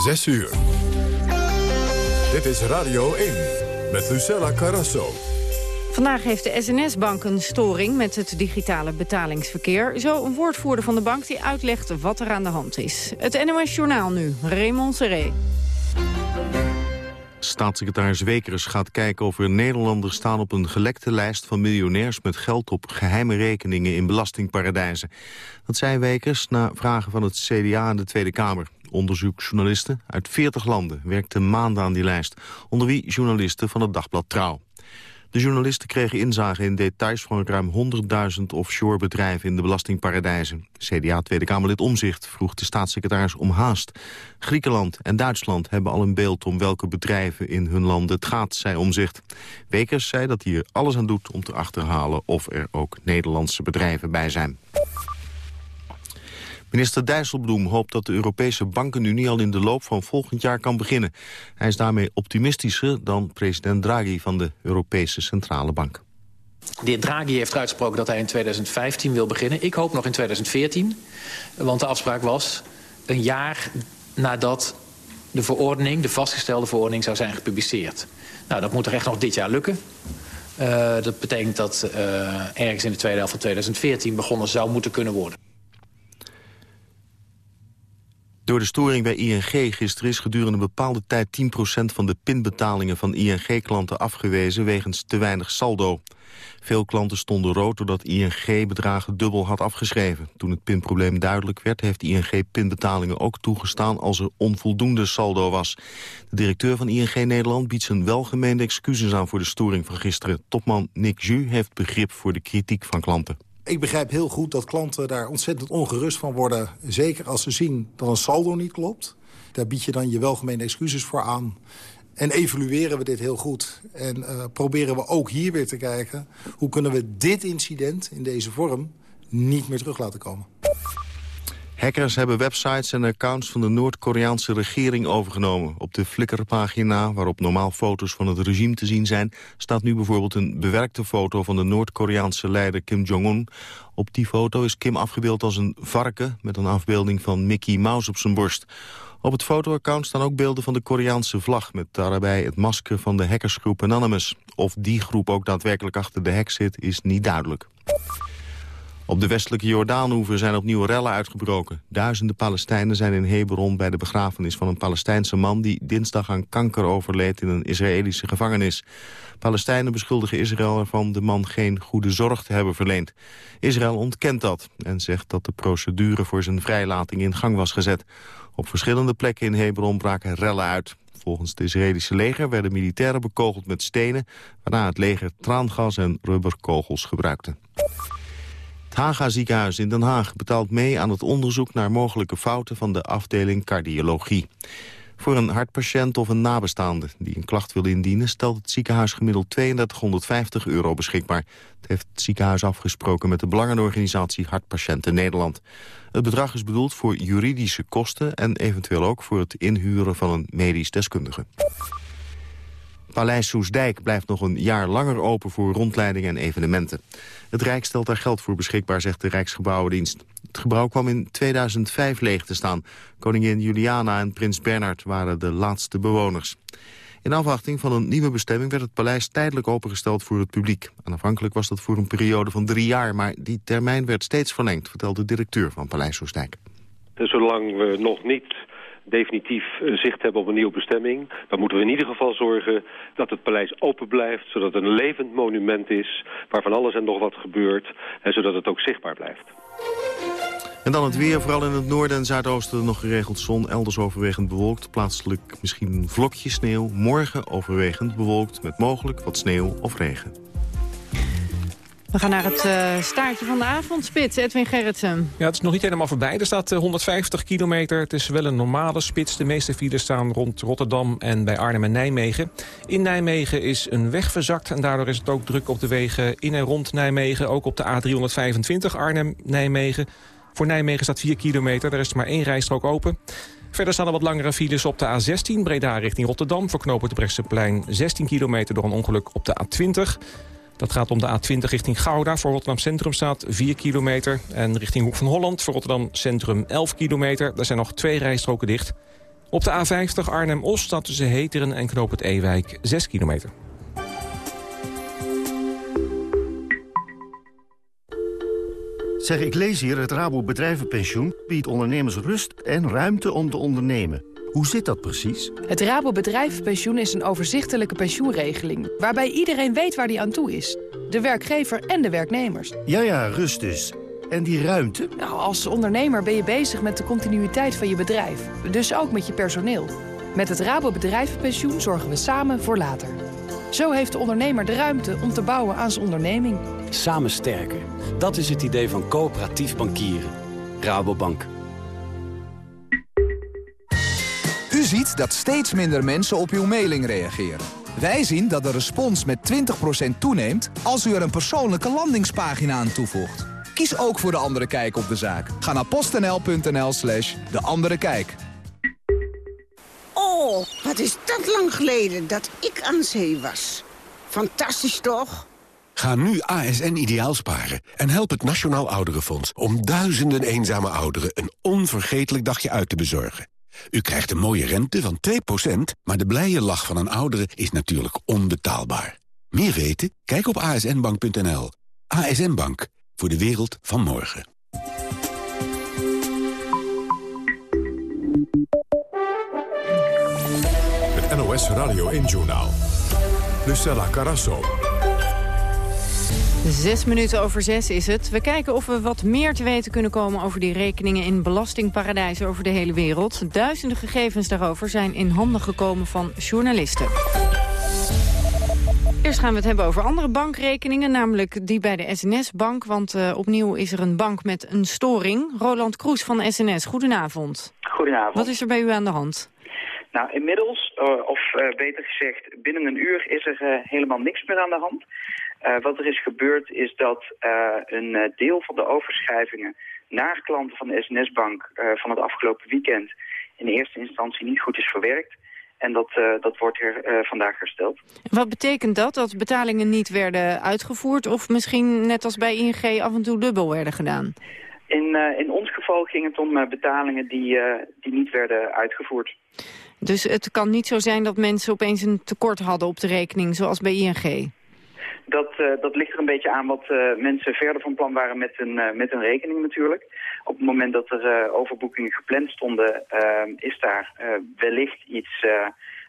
6 uur. Dit is Radio 1 met Lucella Carrasso. Vandaag heeft de SNS-bank een storing met het digitale betalingsverkeer. Zo een woordvoerder van de bank die uitlegt wat er aan de hand is. Het NOS Journaal nu, Raymond Seré. Staatssecretaris Wekers gaat kijken of er Nederlanders staan op een gelekte lijst van miljonairs met geld op geheime rekeningen in belastingparadijzen. Dat zei Wekers na vragen van het CDA in de Tweede Kamer. Onderzoeksjournalisten uit 40 landen werkten maanden aan die lijst, onder wie journalisten van het dagblad Trouw. De journalisten kregen inzage in details van ruim 100.000 offshore bedrijven in de belastingparadijzen. CDA Tweede Kamerlid Omzicht vroeg de staatssecretaris om haast. Griekenland en Duitsland hebben al een beeld om welke bedrijven in hun landen het gaat, zei Omzicht. Wekers zei dat hij er alles aan doet om te achterhalen of er ook Nederlandse bedrijven bij zijn. Minister Dijsselbloem hoopt dat de Europese bankenunie al in de loop van volgend jaar kan beginnen. Hij is daarmee optimistischer dan president Draghi van de Europese Centrale Bank. De heer Draghi heeft uitgesproken dat hij in 2015 wil beginnen. Ik hoop nog in 2014, want de afspraak was een jaar nadat de verordening, de vastgestelde verordening, zou zijn gepubliceerd. Nou, dat moet er echt nog dit jaar lukken. Uh, dat betekent dat uh, ergens in de tweede helft van 2014 begonnen zou moeten kunnen worden. Door de storing bij ING gisteren is gedurende een bepaalde tijd 10% van de pinbetalingen van ING-klanten afgewezen wegens te weinig saldo. Veel klanten stonden rood doordat ING bedragen dubbel had afgeschreven. Toen het pinprobleem duidelijk werd, heeft ING pinbetalingen ook toegestaan als er onvoldoende saldo was. De directeur van ING Nederland biedt zijn welgemeende excuses aan voor de storing van gisteren. Topman Nick Ju heeft begrip voor de kritiek van klanten. Ik begrijp heel goed dat klanten daar ontzettend ongerust van worden. Zeker als ze zien dat een saldo niet klopt. Daar bied je dan je welgemeende excuses voor aan. En evalueren we dit heel goed. En uh, proberen we ook hier weer te kijken... hoe kunnen we dit incident in deze vorm niet meer terug laten komen. Hackers hebben websites en accounts van de Noord-Koreaanse regering overgenomen. Op de Flickr-pagina, waarop normaal foto's van het regime te zien zijn... staat nu bijvoorbeeld een bewerkte foto van de Noord-Koreaanse leider Kim Jong-un. Op die foto is Kim afgebeeld als een varken... met een afbeelding van Mickey Mouse op zijn borst. Op het fotoaccount staan ook beelden van de Koreaanse vlag... met daarbij het masker van de hackersgroep Anonymous. Of die groep ook daadwerkelijk achter de hack zit, is niet duidelijk. Op de westelijke Jordaanhoever zijn opnieuw rellen uitgebroken. Duizenden Palestijnen zijn in Hebron bij de begrafenis van een Palestijnse man... die dinsdag aan kanker overleed in een Israëlische gevangenis. Palestijnen beschuldigen Israël ervan de man geen goede zorg te hebben verleend. Israël ontkent dat en zegt dat de procedure voor zijn vrijlating in gang was gezet. Op verschillende plekken in Hebron braken rellen uit. Volgens het Israëlische leger werden militairen bekogeld met stenen... waarna het leger traangas en rubberkogels gebruikte. Het Haga ziekenhuis in Den Haag betaalt mee aan het onderzoek naar mogelijke fouten van de afdeling cardiologie. Voor een hartpatiënt of een nabestaande die een klacht wil indienen... stelt het ziekenhuis gemiddeld 3250 euro beschikbaar. Het heeft het ziekenhuis afgesproken met de belangenorganisatie Hartpatiënten Nederland. Het bedrag is bedoeld voor juridische kosten... en eventueel ook voor het inhuren van een medisch deskundige. Paleis Soesdijk blijft nog een jaar langer open voor rondleidingen en evenementen. Het Rijk stelt daar geld voor beschikbaar, zegt de Rijksgebouwendienst. Het gebouw kwam in 2005 leeg te staan. Koningin Juliana en prins Bernhard waren de laatste bewoners. In afwachting van een nieuwe bestemming werd het paleis tijdelijk opengesteld voor het publiek. Aanvankelijk was dat voor een periode van drie jaar, maar die termijn werd steeds verlengd, vertelt de directeur van Paleis Soestdijk. Zolang we nog niet definitief eh, zicht hebben op een nieuwe bestemming... dan moeten we in ieder geval zorgen dat het paleis open blijft... zodat het een levend monument is waarvan alles en nog wat gebeurt... en zodat het ook zichtbaar blijft. En dan het weer, vooral in het noorden en zuidoosten nog geregeld zon. Elders overwegend bewolkt, plaatselijk misschien een vlokje sneeuw. Morgen overwegend bewolkt met mogelijk wat sneeuw of regen. We gaan naar het uh, staartje van de avondspits. Edwin Gerritsen. Ja, het is nog niet helemaal voorbij. Er staat 150 eh, kilometer. Het is wel een normale spits. De meeste files staan rond Rotterdam en bij Arnhem en Nijmegen. In Nijmegen is een weg verzakt en daardoor is het ook druk op de wegen in en rond Nijmegen. Ook op de A325 Arnhem-Nijmegen. Voor Nijmegen staat 4 kilometer. Er is maar één rijstrook open. Verder staan er wat langere files op de A16 Breda richting Rotterdam. Voor Brechtseplein 16 kilometer door een ongeluk op de A20. Dat gaat om de A20 richting Gouda. Voor Rotterdam Centrum staat 4 kilometer. En richting Hoek van Holland voor Rotterdam Centrum 11 kilometer. Daar zijn nog twee rijstroken dicht. Op de A50 Arnhem-Os staat tussen Heteren en Knoop het Ewijk 6 kilometer. Zeg, ik lees hier, het Rabo Bedrijvenpensioen biedt ondernemers rust en ruimte om te ondernemen. Hoe zit dat precies? Het Rabo Bedrijvenpensioen is een overzichtelijke pensioenregeling... waarbij iedereen weet waar die aan toe is. De werkgever en de werknemers. Ja, ja, rust dus. En die ruimte? Nou, als ondernemer ben je bezig met de continuïteit van je bedrijf. Dus ook met je personeel. Met het Rabo Bedrijvenpensioen zorgen we samen voor later. Zo heeft de ondernemer de ruimte om te bouwen aan zijn onderneming. Samen sterker. Dat is het idee van coöperatief bankieren. Rabobank. Ziet dat steeds minder mensen op uw mailing reageren. Wij zien dat de respons met 20% toeneemt als u er een persoonlijke landingspagina aan toevoegt. Kies ook voor De Andere Kijk op de zaak. Ga naar postnl.nl slash De Andere Kijk. Oh, wat is dat lang geleden dat ik aan zee was. Fantastisch toch? Ga nu ASN ideaal sparen en help het Nationaal Ouderenfonds... om duizenden eenzame ouderen een onvergetelijk dagje uit te bezorgen. U krijgt een mooie rente van 2%, maar de blije lach van een oudere is natuurlijk onbetaalbaar. Meer weten? Kijk op asnbank.nl. ASN Bank, voor de wereld van morgen. Het NOS Radio 1-journaal. Lucella Carasso. Zes minuten over zes is het. We kijken of we wat meer te weten kunnen komen over die rekeningen in belastingparadijzen over de hele wereld. Duizenden gegevens daarover zijn in handen gekomen van journalisten. Eerst gaan we het hebben over andere bankrekeningen, namelijk die bij de SNS-bank. Want uh, opnieuw is er een bank met een storing. Roland Kroes van SNS, goedenavond. Goedenavond. Wat is er bij u aan de hand? Nou, inmiddels, uh, of uh, beter gezegd, binnen een uur is er helemaal niks meer aan de hand. Wat er is gebeurd is dat een deel van de overschrijvingen naar klanten van de SNS-bank van het afgelopen weekend in eerste instantie niet goed is verwerkt. En dat, dat wordt er vandaag hersteld. Wat betekent dat? Dat betalingen niet werden uitgevoerd... of misschien net als bij ING af en toe dubbel werden gedaan? In, in ons geval ging het om betalingen die, die niet werden uitgevoerd. Dus het kan niet zo zijn dat mensen opeens een tekort hadden op de rekening... zoals bij ING? Dat, uh, dat ligt er een beetje aan wat uh, mensen verder van plan waren met een, uh, met een rekening natuurlijk. Op het moment dat er overboekingen gepland stonden, is daar wellicht iets,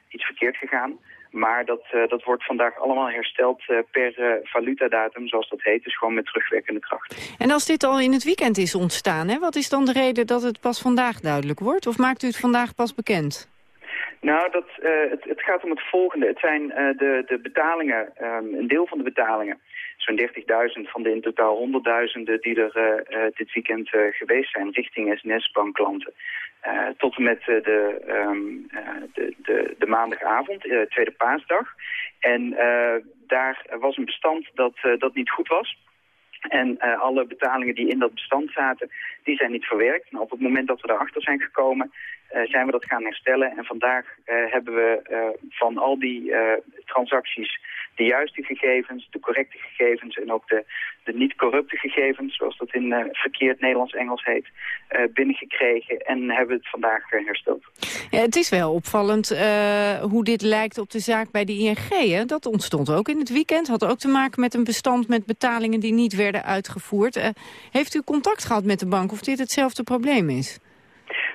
iets verkeerd gegaan. Maar dat, dat wordt vandaag allemaal hersteld per valutadatum, zoals dat heet. Dus gewoon met terugwerkende kracht. En als dit al in het weekend is ontstaan, hè, wat is dan de reden dat het pas vandaag duidelijk wordt? Of maakt u het vandaag pas bekend? Nou, dat, uh, het, het, gaat om het volgende. Het zijn uh, de, de betalingen, um, een deel van de betalingen, zo'n 30.000 van de in totaal honderdduizenden die er uh, dit weekend geweest zijn richting SNS-bankklanten. tot en met de, um, de, de, de, maandagavond, tweede paasdag. En daar was een bestand dat, dat niet goed was. En alle betalingen die in dat bestand zaten, die zijn niet verwerkt. En op het moment dat we erachter zijn gekomen, zijn we dat gaan herstellen. En vandaag uh, hebben we van al die transacties de juiste gegevens, de correcte gegevens en ook de, de niet corrupte gegevens, zoals dat in verkeerd Nederlands-Engels heet, binnengekregen en hebben het vandaag hersteld. Ja, het is wel opvallend hoe dit lijkt op de zaak bij de ING. Hè? Dat ontstond ook in het weekend, had ook te maken met een bestand met betalingen die niet werden uitgevoerd. heeft u contact gehad met de bank of dit hetzelfde probleem is?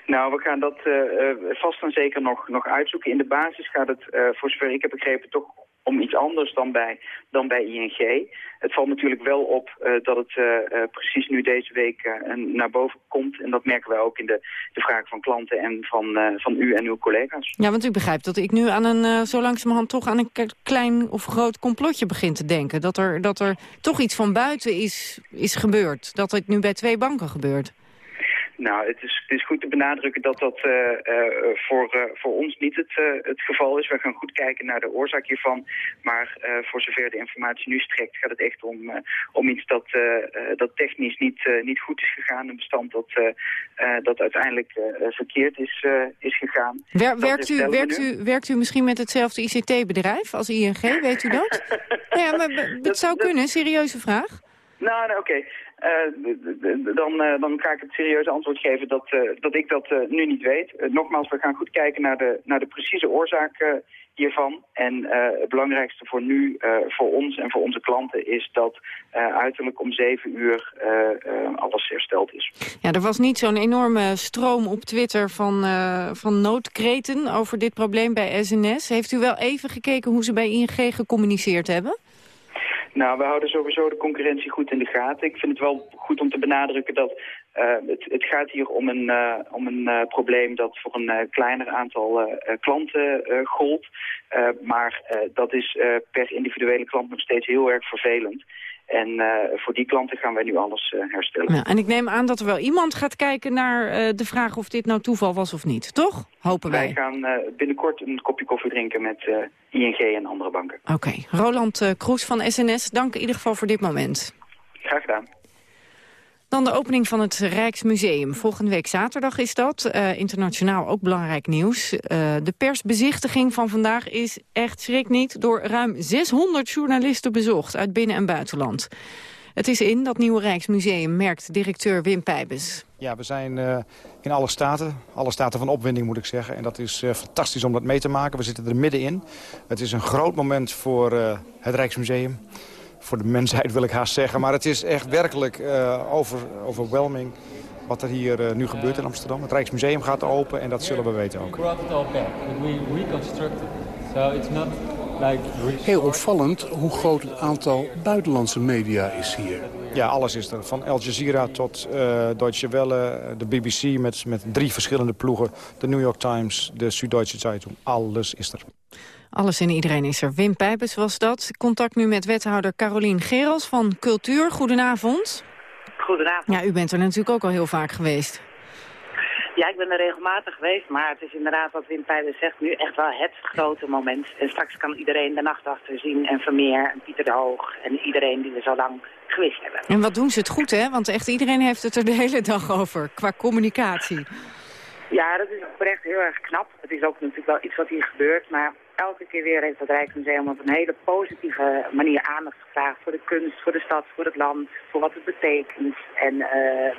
Nou, we gaan dat uh, vast en zeker nog, nog uitzoeken. In de basis gaat het, uh, voor zover ik heb begrepen, toch om iets anders dan bij, dan bij ING. Het valt natuurlijk wel op dat het precies nu deze week naar boven komt. En dat merken wij ook in de, de vraag van klanten en van, van u en uw collega's. Ja, want u begrijpt dat ik nu aan een, zo langzamerhand toch aan een klein of groot complotje begin te denken. Dat er, dat er toch iets van buiten is, is gebeurd. Dat het nu bij twee banken gebeurt. Nou, het is, het is goed te benadrukken dat dat uh, uh, voor, uh, voor ons niet het, het geval is. We gaan goed kijken naar de oorzaak hiervan. Maar voor zover de informatie nu strekt, gaat het echt om, om iets dat, dat technisch niet, niet goed is gegaan. Een bestand dat, dat uiteindelijk verkeerd is, is gegaan. Wer, werkt, u, werkt, u, werkt u misschien met hetzelfde ICT-bedrijf als ING? Weet u dat? ja, maar het zou kunnen. Serieuze vraag. Nou, nou oké. Okay. Dan, dan ga ik het serieuze antwoord geven dat, dat ik dat nu niet weet. nogmaals, we gaan goed kijken naar de, naar de precieze oorzaak hiervan. En het belangrijkste voor nu, voor ons en voor onze klanten, is dat uiterlijk om zeven uur alles hersteld is. Ja, er was niet zo'n enorme stroom op Twitter van, van noodkreten over dit probleem bij SNS. Heeft u wel even gekeken hoe ze bij ING gecommuniceerd hebben? Nou, we houden sowieso de concurrentie goed in de gaten. Ik vind het wel goed om te benadrukken dat uh, het, het, gaat hier om een, uh, om een uh, probleem dat voor een kleiner aantal klanten gold. maar dat is per individuele klant nog steeds heel erg vervelend. En uh, voor die klanten gaan wij nu alles uh, herstellen. Ja, en ik neem aan dat er wel iemand gaat kijken naar uh, de vraag of dit nou toeval was of niet, toch? Hopen wij. Wij gaan binnenkort een kopje koffie drinken met ING en andere banken. Oké. Okay. Roland Kroes van SNS, dank in ieder geval voor dit moment. Graag gedaan. Dan de opening van het Rijksmuseum. Volgende week zaterdag is dat. Uh, internationaal ook belangrijk nieuws. Uh, de persbezichtiging van vandaag is echt schrik niet... door ruim 600 journalisten bezocht uit binnen- en buitenland. Het is in dat nieuwe Rijksmuseum, merkt directeur Wim Pijbes. Ja, we zijn uh, in alle staten, alle staten van opwinding moet ik zeggen. En dat is fantastisch om dat mee te maken. We zitten er middenin. Het is een groot moment voor het Rijksmuseum voor de mensheid wil ik haast zeggen. Maar het is echt werkelijk uh, over, overwhelming wat er hier uh, nu gebeurt in Amsterdam. Het Rijksmuseum gaat open en dat zullen we weten ook. Heel opvallend hoe groot het aantal buitenlandse media is hier. Ja, alles is er. Van Al Jazeera tot uh, Deutsche Welle, de BBC met, met drie verschillende ploegen. De New York Times, de Süddeutsche Zeitung. Alles is er. Alles en iedereen is er. Wim Pijpers was dat. Contact nu met wethouder Carolien Gerels van Cultuur. Goedenavond. Goedenavond. Ja, u bent er natuurlijk ook al heel vaak geweest. Ja, ik ben er regelmatig geweest, maar het is inderdaad wat Wim Pijpers zegt nu echt wel het grote moment. En straks kan iedereen de nachtwachter zien en Vermeer en Pieter de Hoog en iedereen die we zo lang gewist hebben. En wat doen ze het goed, hè? Want echt iedereen heeft het er de hele dag over, qua communicatie. Ja, dat is oprecht heel erg knap. Het is ook natuurlijk wel iets wat hier gebeurt, maar elke keer weer heeft het Rijksmuseum op een hele positieve manier aandacht gevraagd voor de kunst, voor de stad, voor het land, voor wat het betekent en uh,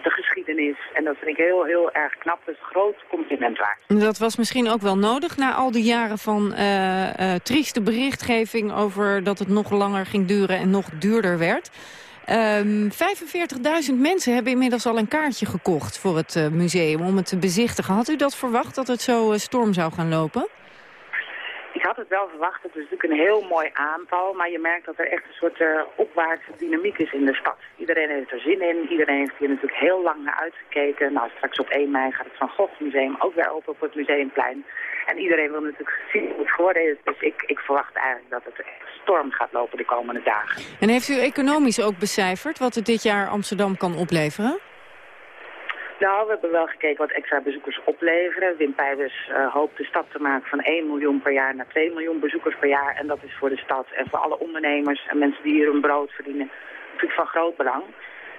de geschiedenis. En dat vind ik heel, heel erg knap. Dus groot compliment waard. Dat was misschien ook wel nodig na al die jaren van uh, trieste berichtgeving over dat het nog langer ging duren en nog duurder werd. Um, 45.000 mensen hebben inmiddels al een kaartje gekocht voor het uh, museum om het te bezichtigen. Had u dat verwacht, dat het zo uh, storm zou gaan lopen? Ik had het wel verwacht. Het is natuurlijk een heel mooi aantal. Maar je merkt dat er echt een soort uh, opwaartse dynamiek is in de stad. Iedereen heeft er zin in. Iedereen heeft hier natuurlijk heel lang naar uitgekeken. Nou, straks op 1 mei gaat het Van Gogh Museum ook weer open op het Museumplein. En iedereen wil natuurlijk zien hoe het geworden is. Dus ik, ik verwacht eigenlijk dat het echt storm gaat lopen de komende dagen. En heeft u economisch ook becijferd wat het dit jaar Amsterdam kan opleveren? Nou, we hebben wel gekeken wat extra bezoekers opleveren. Wim Pijbers uh, hoopt de stad te maken van 1 miljoen per jaar naar 2 miljoen bezoekers per jaar. En dat is voor de stad en voor alle ondernemers en mensen die hier hun brood verdienen natuurlijk van groot belang.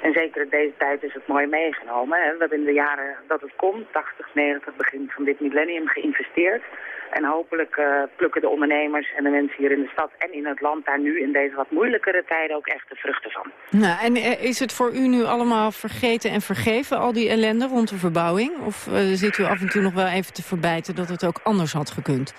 En zeker in deze tijd is het mooi meegenomen. Hè. We hebben in de jaren dat het komt, 80, 90, begin van dit millennium, geïnvesteerd. En hopelijk uh, plukken de ondernemers en de mensen hier in de stad en in het land daar nu in deze wat moeilijkere tijden ook echt de vruchten van. Nou, en is het voor u nu allemaal vergeten en vergeven, al die ellende rond de verbouwing? Of uh, zit u af en toe nog wel even te verbijten dat het ook anders had gekund?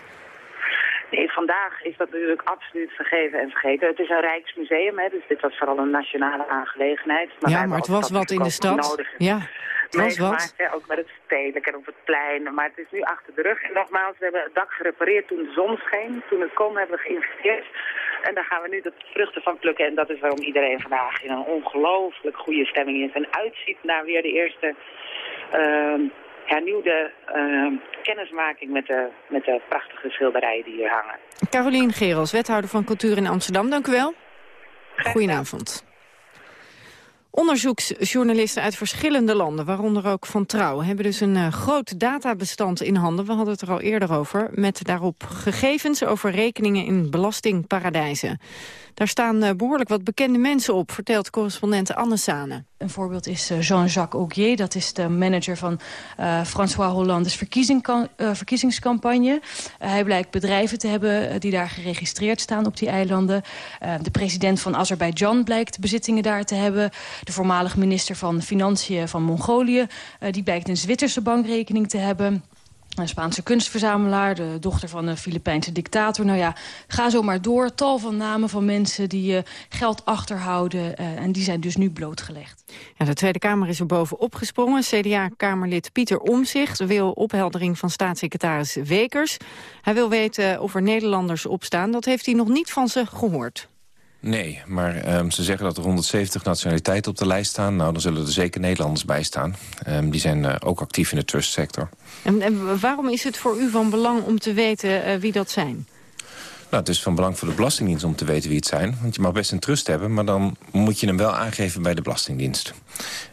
Nee, vandaag is dat natuurlijk absoluut vergeven en vergeten. Het is een Rijksmuseum, hè, dus dit was vooral een nationale aangelegenheid. Maar ja, maar het was wat in de stad. Nodig. Ja, het was wat. Hè, ook met het stedelijk en op het plein. Maar het is nu achter de rug. En nogmaals, we hebben het dak gerepareerd toen de zon scheen. Toen het kon hebben we geïnvesteerd. En daar gaan we nu de vruchten van plukken. En dat is waarom iedereen vandaag in een ongelooflijk goede stemming is. En uitziet naar weer de eerste... Uh, hernieuwde uh, kennismaking met de, met de prachtige schilderijen die hier hangen. Carolien Gerels, wethouder van Cultuur in Amsterdam. Dank u wel. Goedenavond. Onderzoeksjournalisten uit verschillende landen, waaronder ook van Trouw... hebben dus een uh, groot databestand in handen, we hadden het er al eerder over... met daarop gegevens over rekeningen in belastingparadijzen. Daar staan uh, behoorlijk wat bekende mensen op, vertelt correspondent Anne Sane. Een voorbeeld is eh, Jean-Jacques Augier. Dat is de manager van uh, François Hollande's verkiezing, uh, verkiezingscampagne. hij blijkt bedrijven te hebben die daar geregistreerd staan op die eilanden. de president van Azerbeidzjan blijkt bezittingen daar te hebben. De voormalig minister van Financiën van Mongolië... die blijkt een Zwitserse bankrekening te hebben... Een Spaanse kunstverzamelaar, de dochter van een Filipijnse dictator. Nou ja, ga zo maar door. Tal van namen van mensen die uh, geld achterhouden. Uh, en die zijn dus nu blootgelegd. Ja, de Tweede Kamer is er bovenop gesprongen. CDA-kamerlid Pieter Omzicht wil opheldering van staatssecretaris Wekers. Hij wil weten of er Nederlanders opstaan. Dat heeft hij nog niet van ze gehoord. Nee, maar um, ze zeggen dat er 170 nationaliteiten op de lijst staan. Nou, dan zullen er zeker Nederlanders bij staan. Um, die zijn uh, ook actief in de trustsector. En, en, waarom is het voor u van belang om te weten uh, wie dat zijn? Nou, het is van belang voor de Belastingdienst om te weten wie het zijn. Want je mag best een trust hebben, maar dan moet je hem wel aangeven bij de Belastingdienst.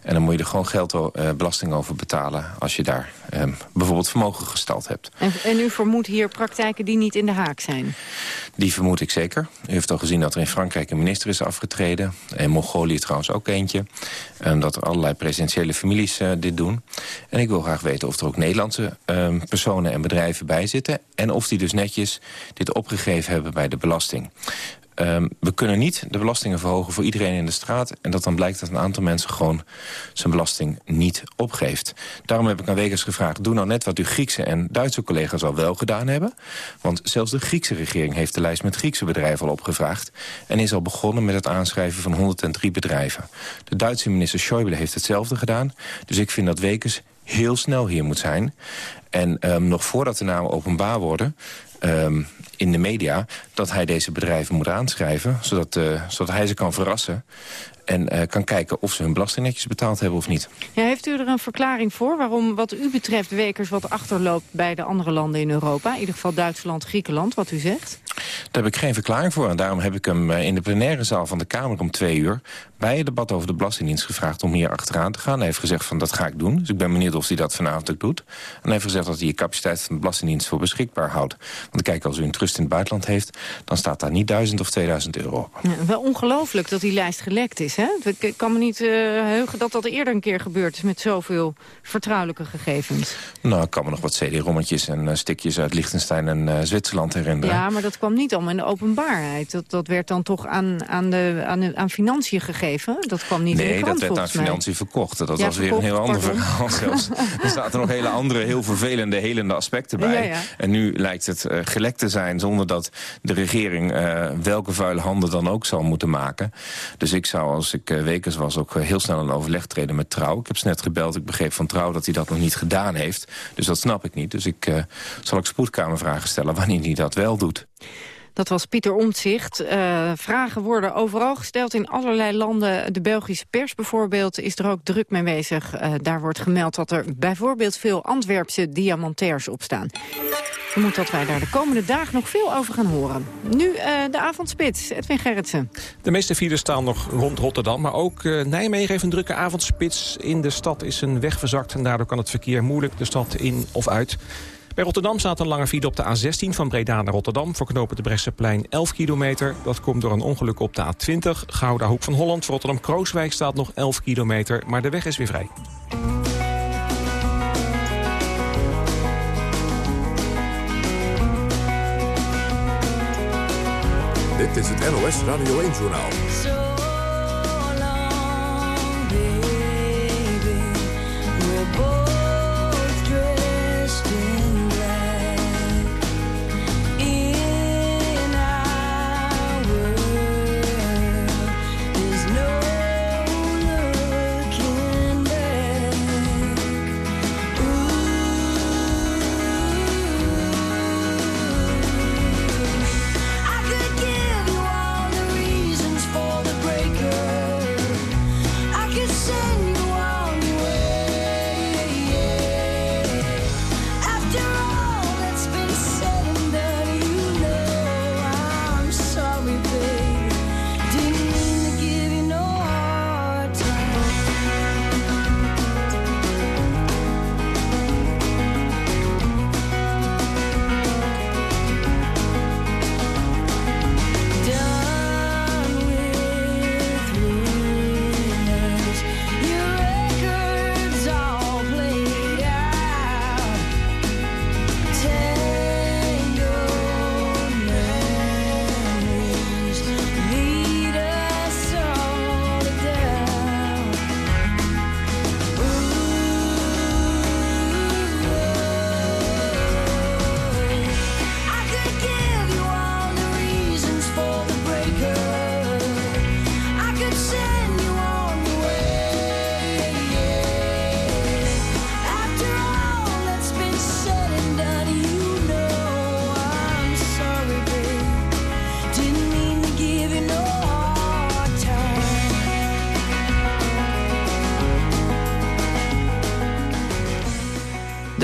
En dan moet je er gewoon geld uh, belasting over betalen als je daar uh, bijvoorbeeld vermogen gestald hebt. En, en, u vermoedt hier praktijken die niet in de haak zijn? Die vermoed ik zeker. U heeft al gezien dat er in Frankrijk een minister is afgetreden. In Mongolië trouwens ook eentje. Um, dat er allerlei presidentiële families uh, dit doen. En ik wil graag weten of er ook Nederlandse um, personen en bedrijven bij zitten. En of die dus netjes dit opgegeven hebben bij de belasting. Um, we kunnen niet de belastingen verhogen voor iedereen in de straat... en dat dan blijkt dat een aantal mensen gewoon zijn belasting niet opgeeft. Daarom heb ik aan Wekers gevraagd... doe nou net wat uw Griekse en Duitse collega's al wel gedaan hebben. Want zelfs de Griekse regering heeft de lijst met Griekse bedrijven al opgevraagd... en is al begonnen met het aanschrijven van 103 bedrijven. De Duitse minister Schäuble heeft hetzelfde gedaan. Dus ik vind dat Wekers heel snel hier moet zijn. En um, nog voordat de namen openbaar worden... Um, in de media dat hij deze bedrijven moet aanschrijven... zodat, uh, zodat hij ze kan verrassen en uh, kan kijken of ze hun belasting netjes betaald hebben of niet. Ja, heeft u er een verklaring voor waarom wat u betreft Wekers wat achterloopt bij de andere landen in Europa? In ieder geval Duitsland, Griekenland, wat u zegt? Daar heb ik geen verklaring voor. En daarom heb ik hem uh, in de plenaire zaal van de Kamer om twee uur... bij het debat over de Belastingdienst gevraagd om hier achteraan te gaan. Hij heeft gezegd van dat ga ik doen. Dus ik ben benieuwd of hij dat vanavond ook doet. En hij heeft gezegd dat hij de capaciteit van de Belastingdienst voor beschikbaar houdt. Want kijk, als u een trust in het buitenland heeft... dan staat daar niet 1000 of 2000 euro op. Ja, wel ongelooflijk dat die lijst gelekt is, hè? Ik kan me niet uh, heugen dat dat eerder een keer gebeurd is... met zoveel vertrouwelijke gegevens. Nou, ik kan me nog wat CD-rommetjes en uh, stikjes uit Liechtenstein en uh, Zwitserland herinneren. Ja, maar dat kwam niet allemaal in de openbaarheid. Dat, dat werd dan toch aan, aan, de, aan, de, aan financiën gegeven? Dat kwam niet nee, in de krant, dat werd aan financiën verkocht. Dat ja, was weer een heel ander verhaal zelfs. er zaten nog hele andere, heel vervelende, helende aspecten bij. Ja, ja. En nu lijkt het uh, gelekt te zijn zonder dat de regering uh, welke vuile handen dan ook zal moeten maken. Dus ik zou, als ik uh, Wekers was, ook heel snel een overleg treden met Trouw. Ik heb ze net gebeld, ik begreep van Trouw dat hij dat nog niet gedaan heeft. Dus dat snap ik niet. Dus ik zal ook spoedkamervragen stellen wanneer hij dat wel doet. Dat was Pieter Omtzigt. Uh, vragen worden overal gesteld in allerlei landen. De Belgische pers bijvoorbeeld is er ook druk mee bezig. Uh, daar wordt gemeld dat er bijvoorbeeld veel Antwerpse diamantairs op staan. Vermoed dat wij daar de komende dagen nog veel over gaan horen. Nu uh, de avondspits, Edwin Gerritsen. De meeste files staan nog rond Rotterdam, maar ook Nijmegen heeft een drukke avondspits. In de stad is een weg verzakt en daardoor kan het verkeer moeilijk de stad in of uit. Bij Rotterdam staat een lange file op de A16 van Breda naar Rotterdam... voor knopen de Bresseplein 11 kilometer. Dat komt door een ongeluk op de A20. Gouda Hoek van Holland voor Rotterdam-Krooswijk staat nog 11 kilometer... maar de weg is weer vrij. Dit is het NOS Radio 1-journaal.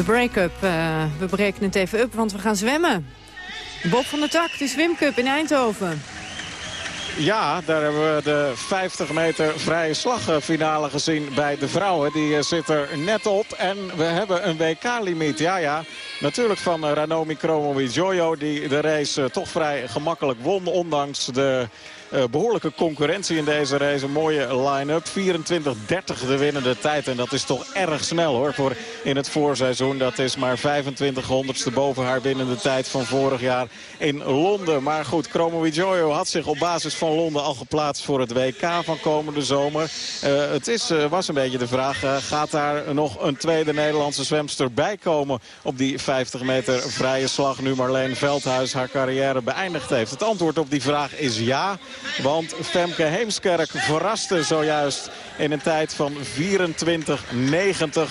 De break-up. Uh, we breken het even up, want we gaan zwemmen. Bob van der Tak, de zwemcup in Eindhoven. Ja, daar hebben we de 50 meter vrije slagfinale gezien bij de vrouwen. Die eh, zit er net op. En we hebben een WK-limiet. Ja, ja. Natuurlijk van eh, Ranomi Kromowidjojo. Die de race toch vrij gemakkelijk won. Ondanks de behoorlijke concurrentie in deze race. Een mooie line-up. 24-30 de winnende tijd. En dat is toch erg snel hoor. Voor in het voorseizoen. Dat is maar 25 honderdste boven haar winnende tijd van vorig jaar in Londen. Maar goed, Kromowidjojo had zich op basis van Londen al geplaatst voor het WK van komende zomer. Uh, het is, uh, was een beetje de vraag. gaat daar nog een tweede Nederlandse zwemster bij komen op die 50 meter vrije slag. Nu Marleen Veldhuis haar carrière beëindigd heeft. Het antwoord op die vraag is ja. Want Femke Heemskerk verraste zojuist in een tijd van 24.90.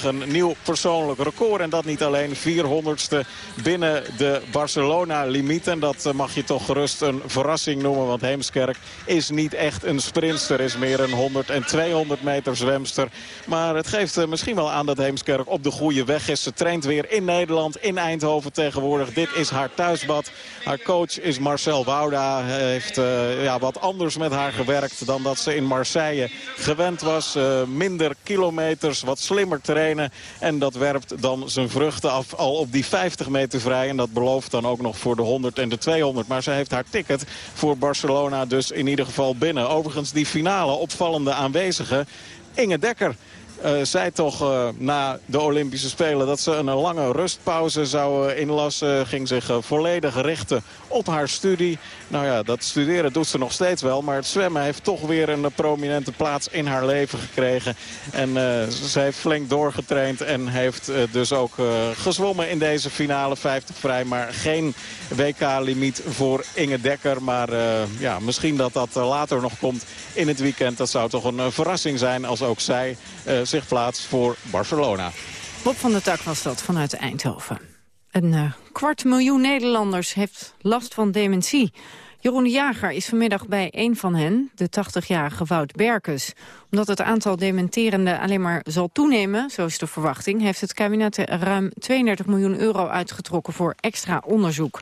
Een nieuw persoonlijk record. En dat niet alleen 400ste binnen de Barcelona-limiet. En dat mag je toch gerust een verrassing noemen. Want Heemskerk is niet echt een sprinster. Is meer een 100 en 200 meter zwemster. Maar het geeft eh, misschien wel aan dat Heemskerk op de goede weg is. Ze traint weer in Nederland, in Eindhoven tegenwoordig. Dit is haar thuisbad. Haar coach is Marcel Wouda. Hij heeft uh, ja, wat anders met haar gewerkt dan dat ze in Marseille gewend was. Uh, minder kilometers, wat slimmer trainen. En dat werpt dan zijn vruchten af al op die 50 meter vrij. En dat belooft dan ook nog voor de 100 en de 200. Maar ze heeft haar ticket voor Barcelona dus in ieder geval binnen. Overigens die finale opvallende aanwezige Inge Dekker. Uh, zei toch uh, na de Olympische Spelen dat ze een lange rustpauze zou inlassen. Ging zich volledig richten op haar studie. Nou ja, dat studeren doet ze nog steeds wel. Maar het zwemmen heeft toch weer een prominente plaats in haar leven gekregen. En ze heeft flink doorgetraind en heeft dus ook gezwommen in deze finale 50 vrij. Maar geen WK-limiet voor Inge Dekker. Maar ja, misschien dat dat later nog komt in het weekend. Dat zou toch een verrassing zijn als ook zij zich plaatst voor Barcelona. Bob van der Tak was dat vanuit Eindhoven. Een uh, kwart miljoen Nederlanders heeft last van dementie. Jeroen de Jager is vanmiddag bij een van hen, de 80-jarige Wout Berkes. Omdat het aantal dementerenden alleen maar zal toenemen, zo is de verwachting... heeft het kabinet ruim 32 miljoen euro uitgetrokken voor extra onderzoek.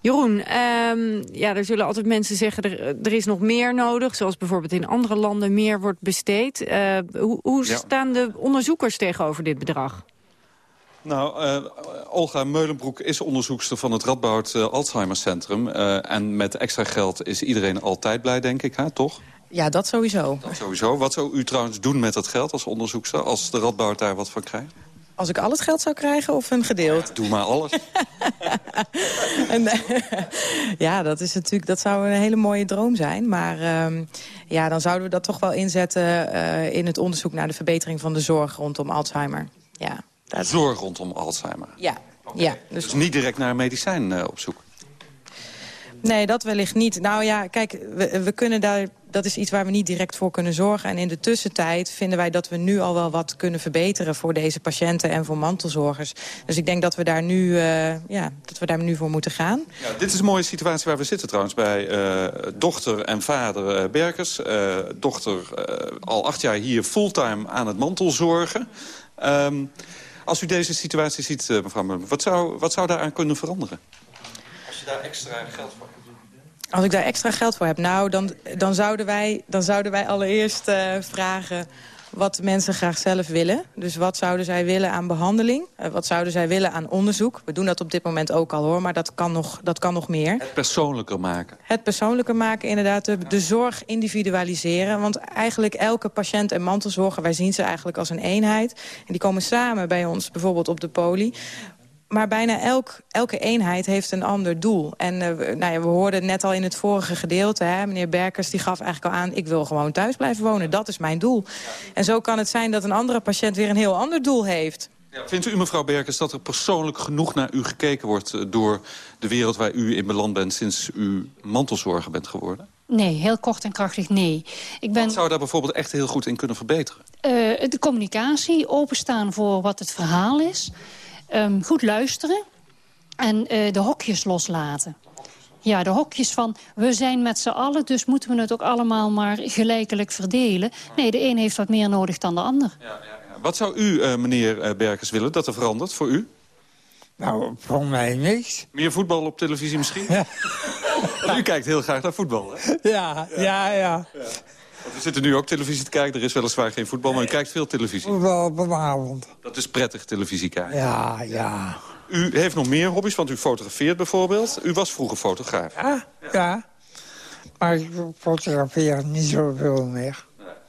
Jeroen, um, ja, er zullen altijd mensen zeggen... Er, er is nog meer nodig, zoals bijvoorbeeld in andere landen meer wordt besteed. Uh, hoe, hoe ja. staan de onderzoekers tegenover dit bedrag? Nou, uh, Olga Meulenbroek is onderzoekster van het Radboud uh, Alzheimer Centrum. Uh, en met extra geld is iedereen altijd blij, denk ik, hè? toch? Ja, dat sowieso. Dat sowieso. Wat zou u trouwens doen met dat geld als onderzoekster... als de Radboud daar wat van krijgt? Als ik al het geld zou krijgen of een gedeelte? Ja, doe maar alles. en, ja, dat, is natuurlijk, dat zou een hele mooie droom zijn. Maar um, ja, dan zouden we dat toch wel inzetten in het onderzoek naar de verbetering van de zorg rondom Alzheimer. Ja, Zorg rondom Alzheimer? Ja. Okay. ja dus... dus niet direct naar een medicijn uh, op zoek? Nee, dat wellicht niet. Nou ja, kijk, we, we kunnen daar dat is iets waar we niet direct voor kunnen zorgen. En in de tussentijd vinden wij dat we nu al wel wat kunnen verbeteren... voor deze patiënten en voor mantelzorgers. Dus ik denk dat we daar nu, uh, ja, dat we daar nu voor moeten gaan. Ja, dit is een mooie situatie waar we zitten trouwens... bij uh, dochter en vader uh, Berkers. dochter al acht jaar hier fulltime aan het mantelzorgen. Um, als u deze situatie ziet, mevrouw wat zou, wat zou daaraan kunnen veranderen? Als je daar extra geld voor als ik daar extra geld voor heb, nou, dan, dan, zouden, wij, dan zouden wij allereerst uh, vragen wat mensen graag zelf willen. Dus wat zouden zij willen aan behandeling? Uh, wat zouden zij willen aan onderzoek? We doen dat op dit moment ook al hoor, maar dat kan nog, dat kan nog meer. Het persoonlijker maken. Het persoonlijker maken, inderdaad. De, de zorg individualiseren. Want eigenlijk elke patiënt en mantelzorger, wij zien ze eigenlijk als een eenheid. En die komen samen bij ons, bijvoorbeeld op de poli maar bijna elk, elke eenheid heeft een ander doel. En uh, nou ja, we hoorden net al in het vorige gedeelte... Hè, meneer Berkers die gaf eigenlijk al aan... ik wil gewoon thuis blijven wonen, dat is mijn doel. En zo kan het zijn dat een andere patiënt weer een heel ander doel heeft. Ja, vindt u, mevrouw Berkers, dat er persoonlijk genoeg naar u gekeken wordt... Eh, door de wereld waar u in beland bent sinds u mantelzorger bent geworden? Nee, heel kort en krachtig nee. Ik ben... Wat zou daar bijvoorbeeld echt heel goed in kunnen verbeteren? Uh, de communicatie, openstaan voor wat het verhaal is... Um, goed luisteren en uh, de hokjes loslaten. Ja, de hokjes van we zijn met z'n allen... dus moeten we het ook allemaal maar gelijkelijk verdelen. Nee, de een heeft wat meer nodig dan de ander. Ja, ja, ja. Wat zou u, uh, meneer uh, Berkers, willen dat er verandert voor u? Nou, voor mij niks. Meer voetbal op televisie misschien? Want u kijkt heel graag naar voetbal, hè? Ja, ja, ja. Want we zitten nu ook televisie te kijken. Er is weliswaar geen voetbal, maar u kijkt veel televisie. Voetbal op een avond. Dat is prettig, televisie kijken. Ja, ja. U heeft nog meer hobby's, want u fotografeert bijvoorbeeld. U was vroeger fotograaf. Ja, ja. Maar ik fotografeer niet zoveel meer.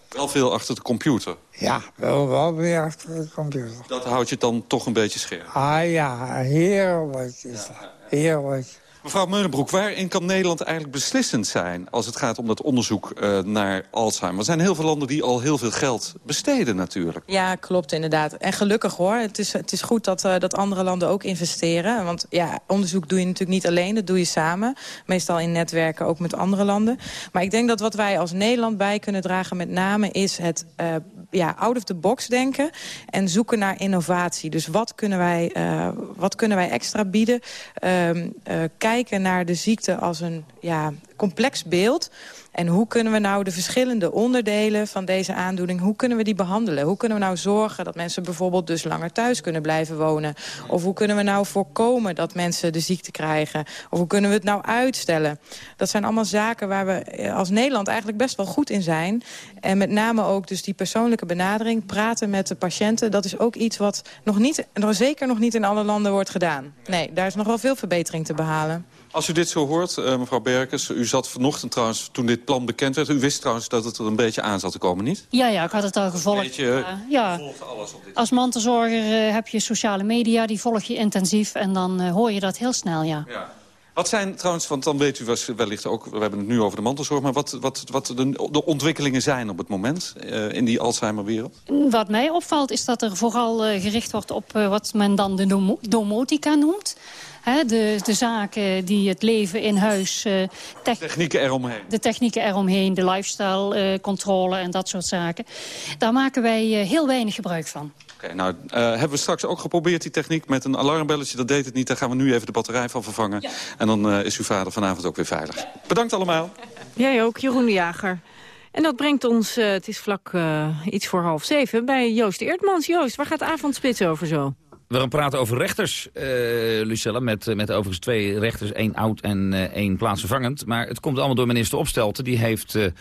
Wel veel achter de computer. Ja, wel, wel weer achter de computer. Dat houdt je dan toch een beetje scherp. Ah ja, heerlijk is dat. Heerlijk. Mevrouw Meulenbroek, waarin kan Nederland eigenlijk beslissend zijn... als het gaat om dat onderzoek uh, naar Alzheimer? Er zijn heel veel landen die al heel veel geld besteden natuurlijk. Ja, klopt inderdaad. En gelukkig hoor. Het is, het is goed dat, uh, dat andere landen ook investeren. Want ja, onderzoek doe je natuurlijk niet alleen, dat doe je samen. Meestal in netwerken, ook met andere landen. Maar ik denk dat wat wij als Nederland bij kunnen dragen... met name is het uh, ja, out of the box denken en zoeken naar innovatie. Dus wat kunnen wij, wat kunnen wij extra bieden? Ehm, kijken kijken naar de ziekte als een ja, complex beeld. En hoe kunnen we nou de verschillende onderdelen van deze aandoening... hoe kunnen we die behandelen? Hoe kunnen we nou zorgen dat mensen bijvoorbeeld dus langer thuis kunnen blijven wonen? Of hoe kunnen we nou voorkomen dat mensen de ziekte krijgen? Of hoe kunnen we het nou uitstellen? Dat zijn allemaal zaken waar we als Nederland eigenlijk best wel goed in zijn. En met name ook dus die persoonlijke benadering, praten met de patiënten... dat is ook iets wat nog niet, nog zeker nog niet in alle landen wordt gedaan. Nee, daar is nog wel veel verbetering te behalen. Als u dit zo hoort, uh, mevrouw Berkes, u zat vanochtend trouwens toen dit plan bekend werd. U wist trouwens dat het er een beetje aan zat te komen, niet? Ja, ja ik had het al gevolgd. Een beetje, uh, ja. alles op dit Als mantelzorger uh, heb je sociale media, die volg je intensief. En dan hoor je dat heel snel, ja. ja. Wat zijn trouwens, want dan weet u wellicht ook... we hebben het nu over de mantelzorg... maar wat, wat, wat de, de ontwikkelingen zijn op het moment in die Alzheimer-wereld? Wat mij opvalt is dat er vooral gericht wordt op wat men dan de domotica noemt de, de zaken die het leven in huis... Uh, tech technieken eromheen. De technieken eromheen, de lifestyle uh, controle en dat soort zaken. Daar maken wij uh, heel weinig gebruik van. Oké, okay, nou hebben we straks ook geprobeerd die techniek met een alarmbelletje. Dat deed het niet, daar gaan we nu even de batterij van vervangen. Ja. En dan is uw vader vanavond ook weer veilig. Bedankt allemaal. Jij ook, Jeroen de Jager. En dat brengt ons, het is vlak iets voor half zeven, bij Joost Eertmans. Joost, waar gaat avondspits over zo? We gaan praten over rechters, uh, Lucella, met, met overigens twee rechters, één oud en uh, één plaatsvervangend. Maar het komt allemaal door minister Opstelten. Die heeft de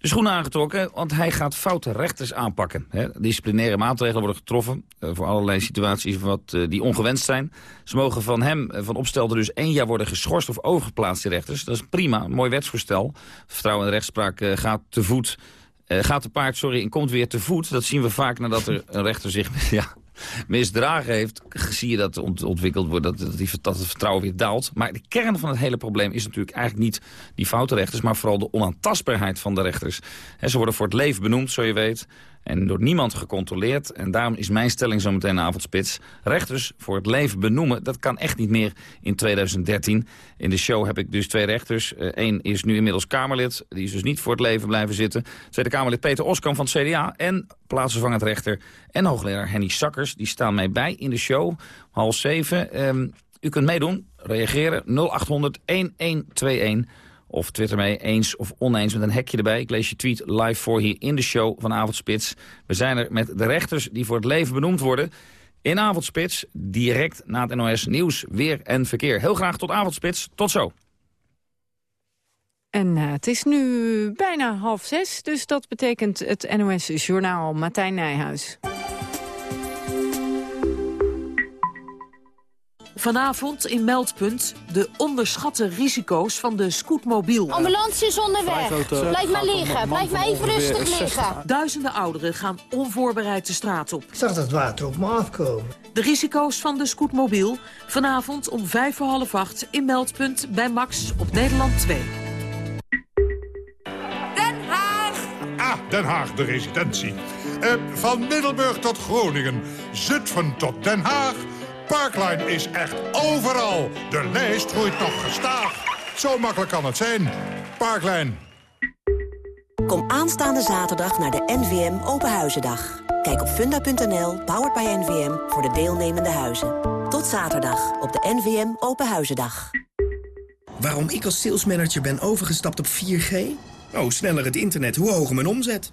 schoenen aangetrokken, want hij gaat foute rechters aanpakken. Disciplinaire maatregelen worden getroffen voor allerlei situaties wat, die ongewenst zijn. Ze mogen van hem, van Opstelten, dus één jaar worden geschorst of overgeplaatst, rechters. Dat is prima, een mooi wetsvoorstel. Vertrouwen in de rechtspraak gaat te voet. gaat te paard, sorry, en komt weer te voet. Dat zien we vaak nadat er een rechter zich... Ja, misdragen heeft, zie je dat ont ontwikkeld wordt, dat, die, dat het vertrouwen weer daalt. Maar de kern van het hele probleem is natuurlijk eigenlijk niet die foute rechters, maar vooral de onaantastbaarheid van de rechters. ze worden voor het leven benoemd, zo je weet. En door niemand gecontroleerd. En daarom is mijn stelling zo meteen avondspits. Rechters voor het leven benoemen, dat kan echt niet meer in 2013. In de show heb ik dus twee rechters. Eén is nu inmiddels Kamerlid. Die is dus niet voor het leven blijven zitten. Tweede Kamerlid Peter Oskam van het CDA. En plaatsvervangend rechter en hoogleraar Henny Sakkers. Die staan mij bij in de show. Half zeven. Um, u kunt meedoen. Reageren 0800 1121. Of twitter mee eens of oneens met een hekje erbij. Ik lees je tweet live voor hier in de show van Avondspits. We zijn er met de rechters die voor het leven benoemd worden. In Avondspits, direct na het NOS Nieuws, Weer en Verkeer. Heel graag tot Avondspits. Tot zo. En uh, het is nu bijna half zes, dus dat betekent het NOS-journaal Martijn Nijhuis. Vanavond in Meldpunt de onderschatte risico's van de scootmobiel. Ambulance is onderweg. Blijf maar liggen. Blijf maar even rustig liggen. Duizenden ouderen gaan onvoorbereid de straat op. Ik zag dat water op me afkomen. De risico's van de scootmobiel. Vanavond om vijf voor half acht in Meldpunt bij Max op Nederland 2. Den Haag! Ah, Den Haag, de residentie. Uh, van Middelburg tot Groningen. Zutphen tot Den Haag. Parkline is echt overal. De lijst groeit nog gestaag. Zo makkelijk kan het zijn. Parkline. Kom aanstaande zaterdag naar de NVM Openhuizendag. Kijk op funda.nl, powered by NVM, voor de deelnemende huizen. Tot zaterdag op de NVM Openhuizendag. Waarom ik als salesmanager ben overgestapt op 4G? Oh, sneller het internet, hoe hoger mijn omzet.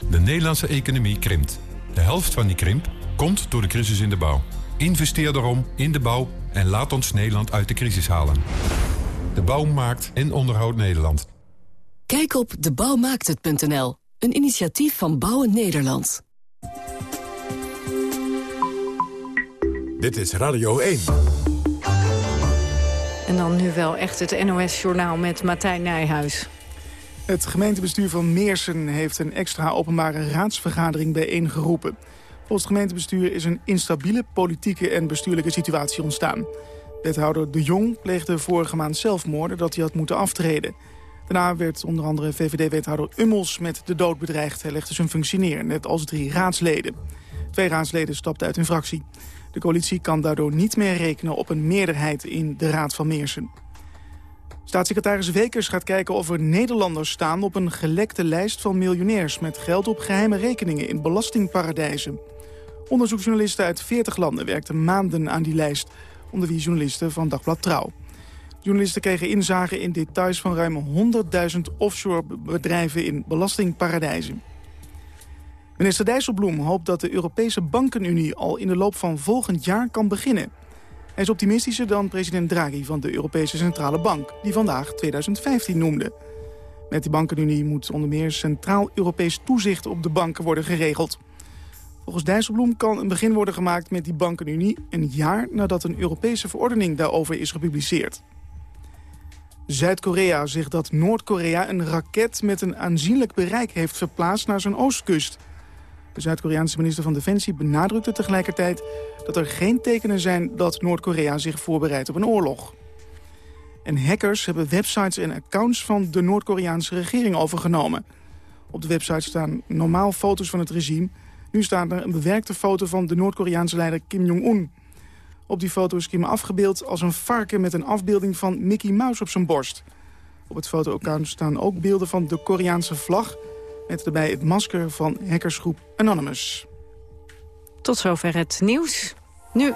De Nederlandse economie krimpt. De helft van die krimp komt door de crisis in de bouw. Investeer daarom in de bouw en laat ons Nederland uit de crisis halen. De bouw maakt en onderhoudt Nederland. Kijk op debouwmaakthet.nl, een initiatief van Bouwen Nederland. Dit is Radio 1. En dan nu wel echt het NOS-journaal met Martijn Nijhuis. Het gemeentebestuur van Meersen heeft een extra openbare raadsvergadering bijeengeroepen. Volgens het gemeentebestuur is een instabiele politieke en bestuurlijke situatie ontstaan. Wethouder De Jong pleegde vorige maand zelfmoorden dat hij had moeten aftreden. Daarna werd onder andere VVD-wethouder Ummels met de dood bedreigd. Hij legde zijn functie neer, net als drie raadsleden. Twee raadsleden stapten uit hun fractie. De coalitie kan daardoor niet meer rekenen op een meerderheid in de Raad van Meersen. Staatssecretaris Wekers gaat kijken of er Nederlanders staan op een gelekte lijst van miljonairs met geld op geheime rekeningen in belastingparadijzen. Onderzoeksjournalisten uit 40 landen werkten maanden aan die lijst, onder wie journalisten van Dagblad Trouw. Journalisten kregen inzage in details van ruim 100.000 offshore bedrijven in belastingparadijzen. Minister Dijsselbloem hoopt dat de Europese Bankenunie al in de loop van volgend jaar kan beginnen. Hij is optimistischer dan president Draghi van de Europese Centrale Bank, die vandaag 2015 noemde. Met de bankenunie moet onder meer centraal Europees toezicht op de banken worden geregeld. Volgens Dijsselbloem kan een begin worden gemaakt met die bankenunie... een jaar nadat een Europese verordening daarover is gepubliceerd. Zuid-Korea zegt dat Noord-Korea een raket met een aanzienlijk bereik heeft verplaatst naar zijn oostkust. De Zuid-Koreaanse minister van Defensie benadrukte tegelijkertijd dat er geen tekenen zijn dat Noord-Korea zich voorbereidt op een oorlog. En hackers hebben websites en accounts van de Noord-Koreaanse regering overgenomen. Op de website staan normaal foto's van het regime. Nu staat er een bewerkte foto van de Noord-Koreaanse leider Kim Jong-un. Op die foto is Kim afgebeeld als een varken met een afbeelding van Mickey Mouse op zijn borst. Op het foto-account staan ook beelden van de Koreaanse vlag... met daarbij het masker van hackersgroep Anonymous. Tot zover het nieuws. Nu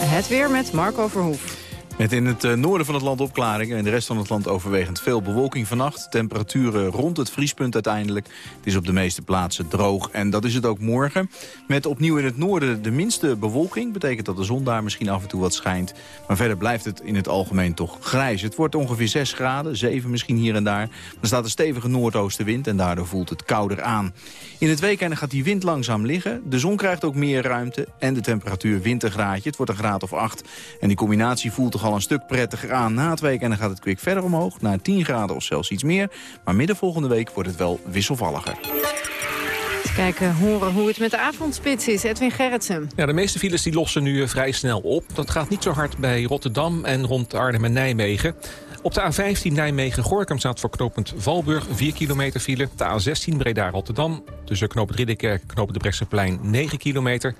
het weer met Marco Verhoef. Met in het eh, noorden van het land opklaringen en de rest van het land overwegend veel bewolking vannacht. Temperaturen rond het vriespunt uiteindelijk. Het is op de meeste plaatsen droog en dat is het ook morgen. Met opnieuw in het noorden de minste bewolking. Betekent dat de zon daar misschien af en toe wat schijnt. Maar verder blijft het in het algemeen toch grijs. Het wordt ongeveer 6 graden, 7 misschien hier en daar. Er staat een stevige noordoostenwind en daardoor voelt het kouder aan. In het weekend gaat die wind langzaam liggen. De zon krijgt ook meer ruimte en de temperatuur wint een graadje. Het wordt een graad of 8. En die combinatie voelt toch al een stuk prettiger aan na het week. En dan gaat het kwik verder omhoog naar 10 graden of zelfs iets meer. Maar midden volgende week wordt het wel wisselvalliger. Kijken, horen hoe het met de avondspits is. Edwin Gerritsen. Ja, de meeste files die lossen nu eh, vrij snel op. Dat gaat niet zo hard bij Rotterdam en rond Arnhem en Nijmegen. Op de A15 Nijmegen-Gorkum staat voor knooppunt Valburg 4 kilometer file. De A16 Breda-Rotterdam tussen knooppunt Ridderkerk en knooppunt de Brechtseplein 9 kilometer.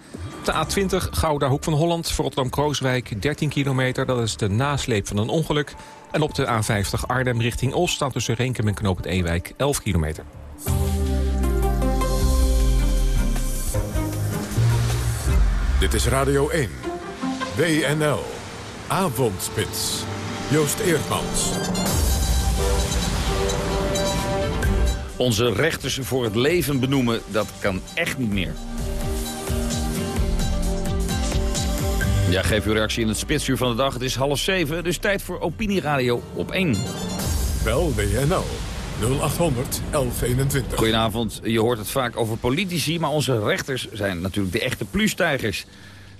De A20 Gouda Hoek van Holland voor Rotterdam-Krooswijk 13 kilometer. Dat is de nasleep van een ongeluk. En op de A50 Arnhem richting Oost staat tussen Renkum en knooppunt Ewijk 11 kilometer. Dit is Radio 1. WNL. Avondspits. Joost Eerdmans. Onze rechters voor het leven benoemen, dat kan echt niet meer. Ja, geef uw reactie in het spitsuur van de dag. Het is half zeven, dus tijd voor Opinieradio op 1. Bel WNL 0800 1121. Goedenavond. Je hoort het vaak over politici, maar onze rechters zijn natuurlijk de echte pluustijgers.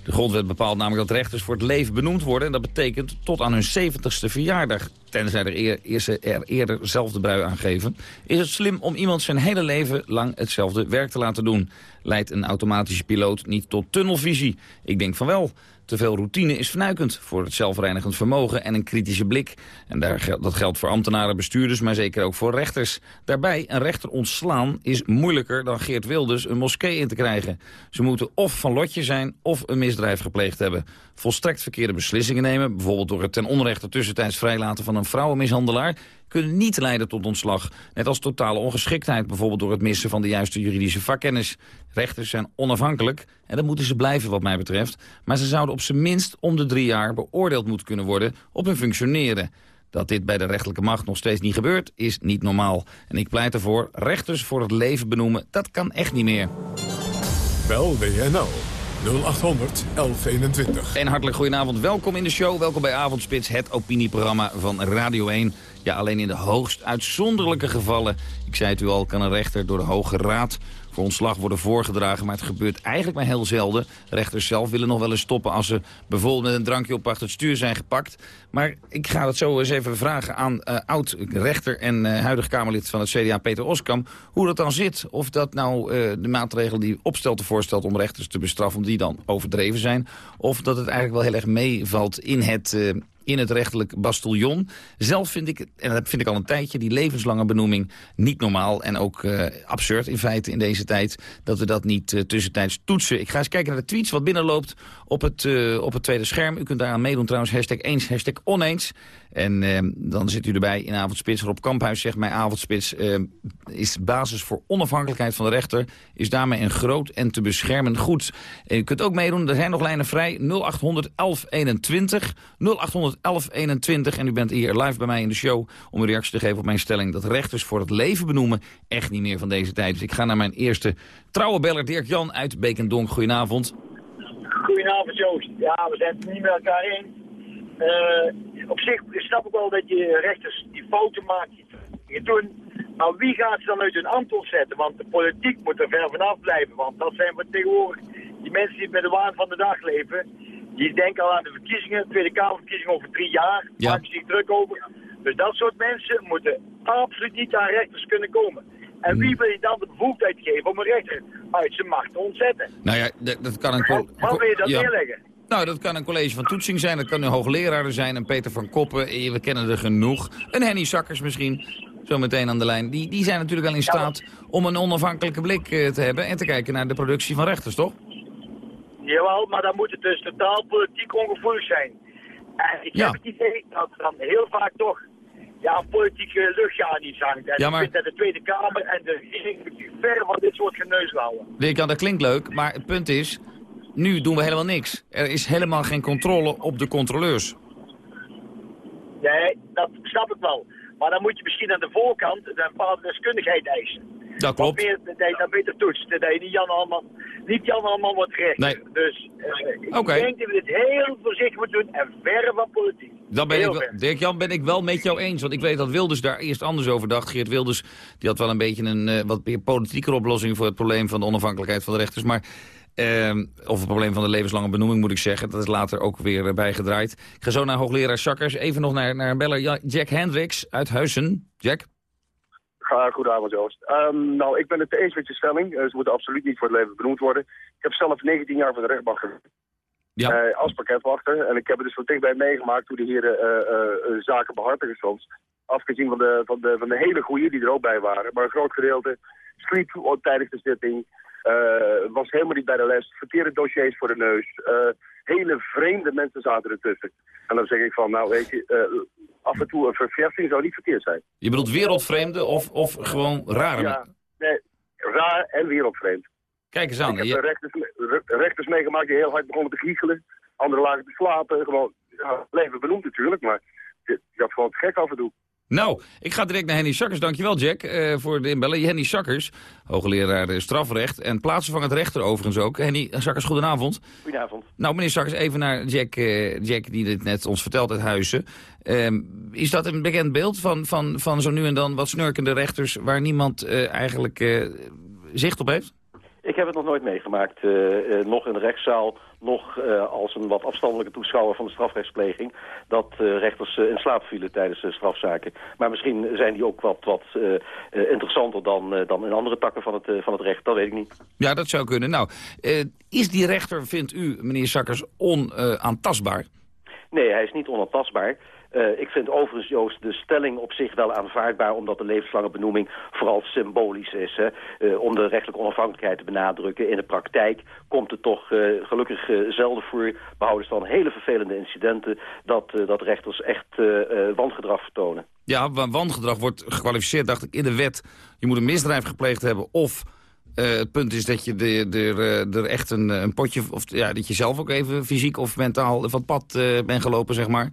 De grondwet bepaalt namelijk dat rechters voor het leven benoemd worden... en dat betekent tot aan hun 70ste verjaardag. Tenzij er, er eerder zelf de brui aangeven... is het slim om iemand zijn hele leven lang hetzelfde werk te laten doen. Leidt een automatische piloot niet tot tunnelvisie? Ik denk van wel. Te veel routine is vernuikend voor het zelfreinigend vermogen en een kritische blik. En daar, dat geldt voor ambtenaren, bestuurders, maar zeker ook voor rechters. Daarbij, een rechter ontslaan is moeilijker dan Geert Wilders een moskee in te krijgen. Ze moeten of van lotje zijn of een misdrijf gepleegd hebben. Volstrekt verkeerde beslissingen nemen, bijvoorbeeld door het ten onrechte tussentijds vrijlaten van een vrouwenmishandelaar, kunnen niet leiden tot ontslag. Net als totale ongeschiktheid, bijvoorbeeld door het missen van de juiste juridische vakkennis. Rechters zijn onafhankelijk en dat moeten ze blijven wat mij betreft. Maar ze zouden op zijn minst om de drie jaar beoordeeld moeten kunnen worden op hun functioneren. Dat dit bij de rechterlijke macht nog steeds niet gebeurt, is niet normaal. En ik pleit ervoor, rechters voor het leven benoemen, dat kan echt niet meer. Bel WNL 0800 1121. En hartelijk goedenavond, welkom in de show. Welkom bij Avondspits, het opinieprogramma van Radio 1. Ja, alleen in de hoogst uitzonderlijke gevallen, ik zei het u al, kan een rechter door de Hoge Raad voor ontslag worden voorgedragen. Maar het gebeurt eigenlijk maar heel zelden. Rechters zelf willen nog wel eens stoppen als ze bijvoorbeeld met een drankje op achter het stuur zijn gepakt. Maar ik ga het zo eens even vragen aan eh, oud-rechter en eh, huidig Kamerlid van het CDA, Peter Oskam. Hoe dat dan zit. Of dat nou eh, de maatregel die Opstelten voorstelt om rechters te bestraffen, die dan overdreven zijn. Of dat het eigenlijk wel heel erg meevalt in het... in het rechtelijk bastiljon. Zelf vind ik, en dat vind ik al een tijdje, die levenslange benoeming niet normaal. En ook eh, absurd in feite in deze tijd, dat we dat niet eh, tussentijds toetsen. Ik ga eens kijken naar de tweets wat binnenloopt op het, eh, op het tweede scherm. U kunt daaraan meedoen trouwens, hashtag eens, hashtag oneens. En eh, dan zit u erbij in Avondspits. Rob Kamphuis zegt mij Avondspits eh, is basis voor onafhankelijkheid van de rechter. Is daarmee een groot en te beschermen goed. En u kunt ook meedoen, er zijn nog lijnen vrij. 0800 1121. 0800 1121. En u bent hier live bij mij in de show om een reactie te geven op mijn stelling... dat rechters voor het leven benoemen echt niet meer van deze tijd. Dus ik ga naar mijn eerste trouwe beller Dirk-Jan uit Beekendonk. Goedenavond. Goedenavond Joost. Ja, we zijn niet met elkaar eens. Eh, op zich snap ik wel dat je rechters die fouten maken, die doen. Maar wie gaat ze dan uit hun ambt ontzetten? Want de politiek moet er ver vanaf blijven. Want dat zijn we tegenwoordig die mensen die met de waan van de dag leven. Die denken al aan de verkiezingen, Tweede Kamerverkiezingen over drie jaar. Ja. Maken zich druk over. Dus dat soort mensen moeten absoluut niet aan rechters kunnen komen. En wie wil je dan de bevoegdheid geven om een rechter uit zijn macht te ontzetten? Nou ja, dat kan een... Waar wil je dat Ja. neerleggen? Nou, dat kan een college van toetsing zijn, dat kan een hoogleraar zijn, een Peter van Koppen, eh, we kennen er genoeg. Een Henny Sakkers misschien, zo meteen aan de lijn. Die, die zijn natuurlijk wel in staat om een onafhankelijke blik eh, te hebben en te kijken naar de productie van rechters, toch? Jawel, maar dan moet het dus totaal politiek ongevoelig zijn. En ik Ja. heb het idee dat er dan heel vaak toch ja, een politieke luchtje aan iets hangt. En Ja, ik maar- vind dat de Tweede Kamer en de regering ver van dit soort geneus houden. Dirk, dat klinkt leuk, maar het punt is, nu doen we helemaal niks. Er is helemaal geen controle op de controleurs. Nee, dat snap ik wel. Maar dan moet je misschien aan de voorkant een bepaalde deskundigheid eisen. Dat klopt. Meer, dat je dat beter toetst. Dat je niet Jan Alman, niet Jan Alman wordt gerecht. Nee. Dus eh, ik denk dat we dit heel voorzichtig moeten doen en ver van politiek. Dan ben Heel ik wel, ver. Dirk-Jan ben ik wel met jou eens. Want ik weet dat Wilders daar eerst anders over dacht. Geert Wilders die had wel een beetje een eh, wat meer politieke oplossing... voor het probleem van de onafhankelijkheid van de rechters. Maar, ehm, of het probleem van de levenslange benoeming moet ik zeggen. Dat is later ook weer eh, bijgedraaid. Ik ga zo naar hoogleraar Sakkers. Even nog naar, naar een beller Ja, Jack Hendricks uit Huizen. Jack? Ja, goedenavond Joost. Ehm, nou, ik ben het eens met je stelling. Eh, ze moeten absoluut niet voor het leven benoemd worden. Ik heb zelf 19 jaar voor de rechtbank gewerkt. Ja. Eh, als pakketwachter. En ik heb het dus van dichtbij meegemaakt hoe de heren zaken behartigen soms. Afgezien van de, van, de, van de hele goeie die er ook bij waren. Maar een groot gedeelte sliep tijdens de zitting. Eh, was helemaal niet bij de les. Verkeerde dossiers voor de neus. eh, hele vreemde mensen zaten ertussen. En dan zeg ik van, nou weet je, eh, af en toe een verversing zou niet verkeerd zijn. Je bedoelt wereldvreemde of, of gewoon rare Ja, nee, raar en wereldvreemd. Kijk eens aan. Ik heb je- er rechters, re- rechters meegemaakt die heel hard begonnen te giechelen. Anderen lagen te slapen. Gewoon, ja, leven benoemd natuurlijk, maar had gewoon gek af en toe. Nou, ik ga direct naar Henny Sakkers. Dankjewel, Jack, eh, voor de inbellen. Henny Sakkers, hoogleraar eh, strafrecht en plaatsvervangend rechter overigens ook. Henny Sakkers, goedenavond. Goedenavond. Nou, meneer Sakkers, even naar Jack, eh, Jack die dit net ons vertelt uit Huizen. Ehm, is dat een bekend beeld van, van, van zo nu en dan wat snurkende rechters... waar niemand eigenlijk zicht op heeft? Ik heb het nog nooit meegemaakt, uh, nog in de rechtszaal, nog uh, als een wat afstandelijke toeschouwer van de strafrechtspleging, dat rechters in slaap vielen tijdens strafzaken. Maar misschien zijn die ook wat, wat interessanter dan, dan in andere takken van het, van het recht, dat weet ik niet. Ja, dat zou kunnen. Nou, is die rechter, vindt u, meneer Sakkers, onaantastbaar? Nee, hij is niet onaantastbaar. Uh, ik vind overigens, Joost, de stelling op zich wel aanvaardbaar... omdat de levenslange benoeming vooral symbolisch is. Hè? Uh, om de rechtelijke onafhankelijkheid te benadrukken. In de praktijk komt het toch uh, gelukkig zelden voor... behouden dan hele vervelende incidenten... dat, dat rechters echt wangedrag vertonen. Ja, wangedrag wordt gekwalificeerd, dacht ik, in de wet. Je moet een misdrijf gepleegd hebben of... het punt is dat je er, er echt een, een potje... of ja, dat je zelf ook even fysiek of mentaal van het pad bent gelopen, zeg maar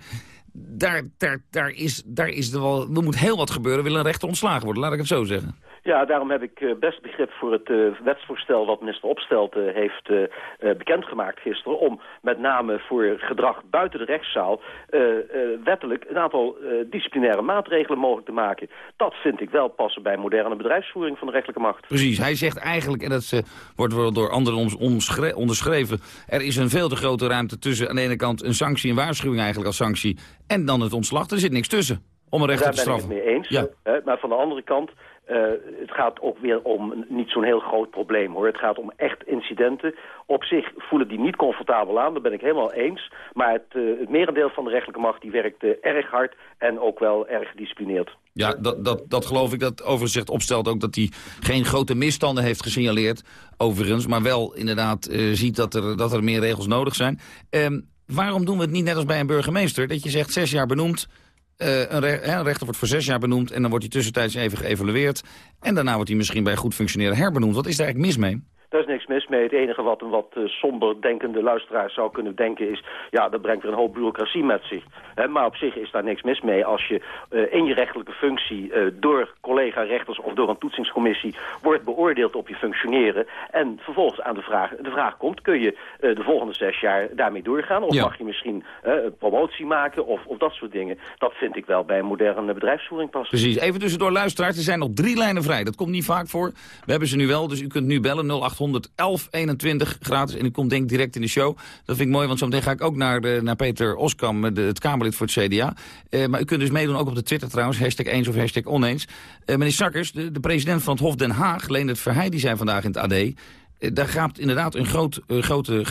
daar, daar, daar, is, daar is er wel, er moet heel wat gebeuren, wil een rechter ontslagen worden, laat ik het zo zeggen. Ja, daarom heb ik eh, best begrip voor het uh, wetsvoorstel wat minister Opstelten heeft uh, bekendgemaakt gisteren... om met name voor gedrag buiten de rechtszaal wettelijk een aantal disciplinaire maatregelen mogelijk te maken. Dat vind ik wel passen bij moderne bedrijfsvoering van de rechtelijke macht. Precies, hij zegt eigenlijk, en dat wordt wel door anderen onderschreven... er is een veel te grote ruimte tussen aan de ene kant een sanctie, een waarschuwing eigenlijk als sanctie... en dan het ontslag. Er zit niks tussen om een rechter te straffen. Daar ben ik het mee eens. Ja. maar van de andere kant uh, het gaat ook weer om niet zo'n heel groot probleem hoor. Het gaat om echt incidenten. Op zich voelen die niet comfortabel aan, dat ben ik helemaal eens. Maar het, uh, het merendeel van de rechtelijke macht die werkt uh, erg hard en ook wel erg gedisciplineerd. Ja, dat, dat, dat geloof ik. Dat zegt opstelt ook dat hij geen grote misstanden heeft gesignaleerd. Overigens, maar wel inderdaad ziet dat er, dat er meer regels nodig zijn. Ehm, waarom doen we het niet net als bij een burgemeester? Dat je zegt zes jaar benoemd, uh, een, een, rechter wordt voor zes jaar benoemd en dan wordt hij tussentijds even geëvalueerd. En daarna wordt hij misschien bij goed functioneren herbenoemd. Wat is daar eigenlijk mis mee? Daar is niks mis mee. Het enige wat een wat uh, somber denkende luisteraar zou kunnen denken is... ja, dat brengt er een hoop bureaucratie met zich. maar op zich is daar niks mis mee als je uh, in je rechtelijke functie... Uh, door collega-rechters of door een toetsingscommissie wordt beoordeeld op je functioneren... en vervolgens aan de vraag, de vraag komt, kun je de volgende zes jaar daarmee doorgaan? Of mag je misschien een promotie maken of, of dat soort dingen? Dat vind ik wel bij een moderne bedrijfsvoering passen. Precies. Even tussendoor luisteraars, er zijn nog drie lijnen vrij. Dat komt niet vaak voor. We hebben ze nu wel, dus u kunt nu bellen 0800 11121 gratis. En u komt denk direct in de show. Dat vind ik mooi, want zometeen ga ik ook naar, de, naar Peter Oskam, de, het Kamerlid voor het CDA. Uh, maar u kunt dus meedoen ook op de Twitter trouwens, hashtag eens of hashtag oneens. Meneer Sakkers, de, de, president van het Hof Den Haag, Leendert Verheij, die zijn vandaag in het AD... Daar gaat inderdaad een groot, grote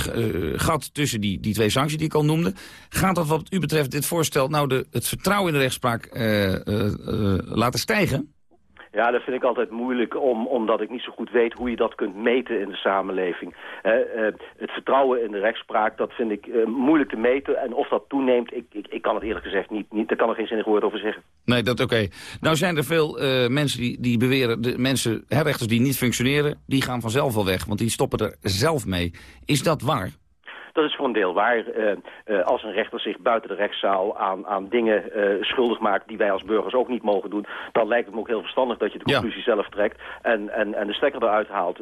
gat tussen die, die twee sancties die ik al noemde. Gaat dat wat u betreft dit voorstel nou de, het vertrouwen in de rechtspraak laten stijgen? Ja, dat vind ik altijd moeilijk, om, omdat ik niet zo goed weet hoe je dat kunt meten in de samenleving. Uh, het vertrouwen in de rechtspraak, dat vind ik uh, moeilijk te meten. En of dat toeneemt, ik, ik, ik, kan het eerlijk gezegd niet. niet daar kan er geen zinnig woord over zeggen. Nee, dat oké. Nou zijn er veel mensen die, die beweren, de mensen, herrechters die niet functioneren, die gaan vanzelf al weg. Want die stoppen er zelf mee. Is dat waar? Dat is voor een deel waar. Uh, uh, als een rechter zich buiten de rechtszaal aan, aan dingen uh, schuldig maakt... die wij als burgers ook niet mogen doen... dan lijkt het me ook heel verstandig dat je de conclusie ja. zelf trekt... En, en, en de stekker eruit haalt.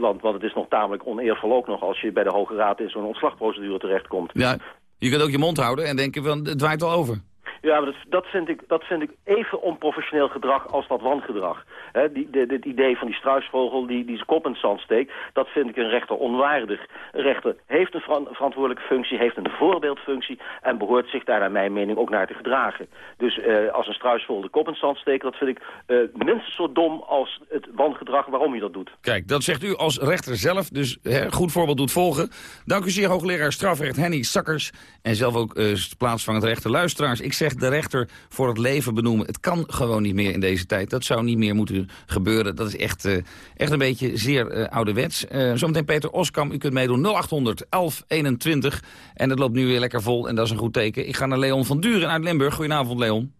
want, want het is nog tamelijk oneervol ook nog... als je bij de Hoge Raad in zo'n ontslagprocedure terechtkomt. Ja, je kunt ook je mond houden en denken van het waait wel over. Ja, maar dat, vind ik, dat vind ik even onprofessioneel gedrag als dat wangedrag. He, die, de, het idee van die struisvogel die, die zijn kop in het zand steekt, dat vind ik een rechter onwaardig. Een rechter heeft een veran verantwoordelijke functie, heeft een voorbeeldfunctie en behoort zich daar naar mijn mening ook naar te gedragen. Dus uh, als een struisvogel de kop in het zand steekt, dat vind ik uh, minstens zo dom als het wangedrag waarom je dat doet. Kijk, dat zegt u als rechter zelf, dus goed voorbeeld doet volgen. Dank u zeer, hoogleraar strafrecht Henny Sakkers en zelf ook uh, plaatsvangend rechter luisteraars. Zeg de rechter voor het leven benoemen. Het kan gewoon niet meer in deze tijd. Dat zou niet meer moeten gebeuren. Dat is echt, uh, echt een beetje zeer uh, ouderwets. Uh, zometeen Peter Oskam, u kunt meedoen 0800 1121. En het loopt nu weer lekker vol en dat is een goed teken. Ik ga naar Leon van Duren uit Limburg. Goedenavond, Leon.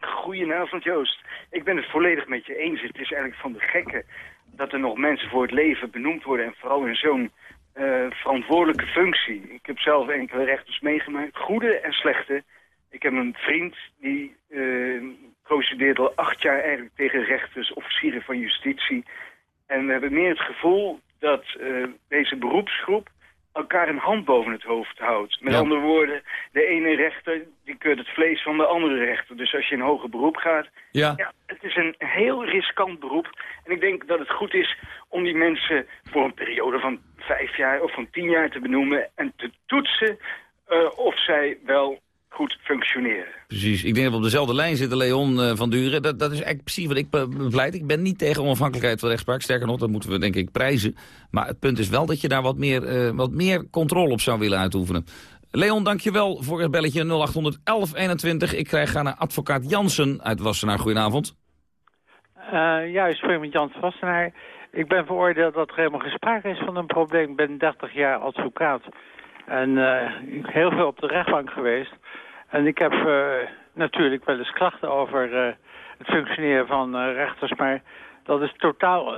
Goedenavond, Joost. Ik ben het volledig met je eens. Het is eigenlijk van de gekke dat er nog mensen voor het leven benoemd worden... en vooral in zo'n verantwoordelijke functie. Ik heb zelf enkele rechters meegemaakt, goede en slechte... Ik heb een vriend die uh, procedeert al acht jaar eigenlijk tegen rechters, officieren van justitie. En we hebben meer het gevoel dat uh, deze beroepsgroep elkaar een hand boven het hoofd houdt. Met ja. andere woorden, de ene rechter die keurt het vlees van de andere rechter. Dus als je in hoger beroep gaat, ja. ja het, is een heel riskant beroep. En ik denk dat het goed is om die mensen voor een periode van vijf jaar of van tien jaar te benoemen... en te toetsen uh, of zij wel functioneren. Precies. Ik denk dat we op dezelfde lijn zitten, Leon uh, van Duren. Dat, dat is eigenlijk precies wat ik bepleit. Ik ben niet tegen onafhankelijkheid van rechtspraak. Sterker nog, dat moeten we denk ik prijzen. Maar het punt is wel dat je daar wat meer, uh, wat meer controle op zou willen uitoefenen. Leon, dankjewel voor het belletje 081121. Ik krijg gaan naar advocaat Jansen uit Wassenaar. Goedenavond. Uh, ja, ik spreek met Jans Wassenaar. Ik ben veroordeeld dat er helemaal geen sprake is van een probleem. Ik ben 30 jaar advocaat. En uh, heel veel op de rechtbank geweest. En ik heb uh, natuurlijk wel eens klachten over uh, het functioneren van rechters. Maar dat is totaal,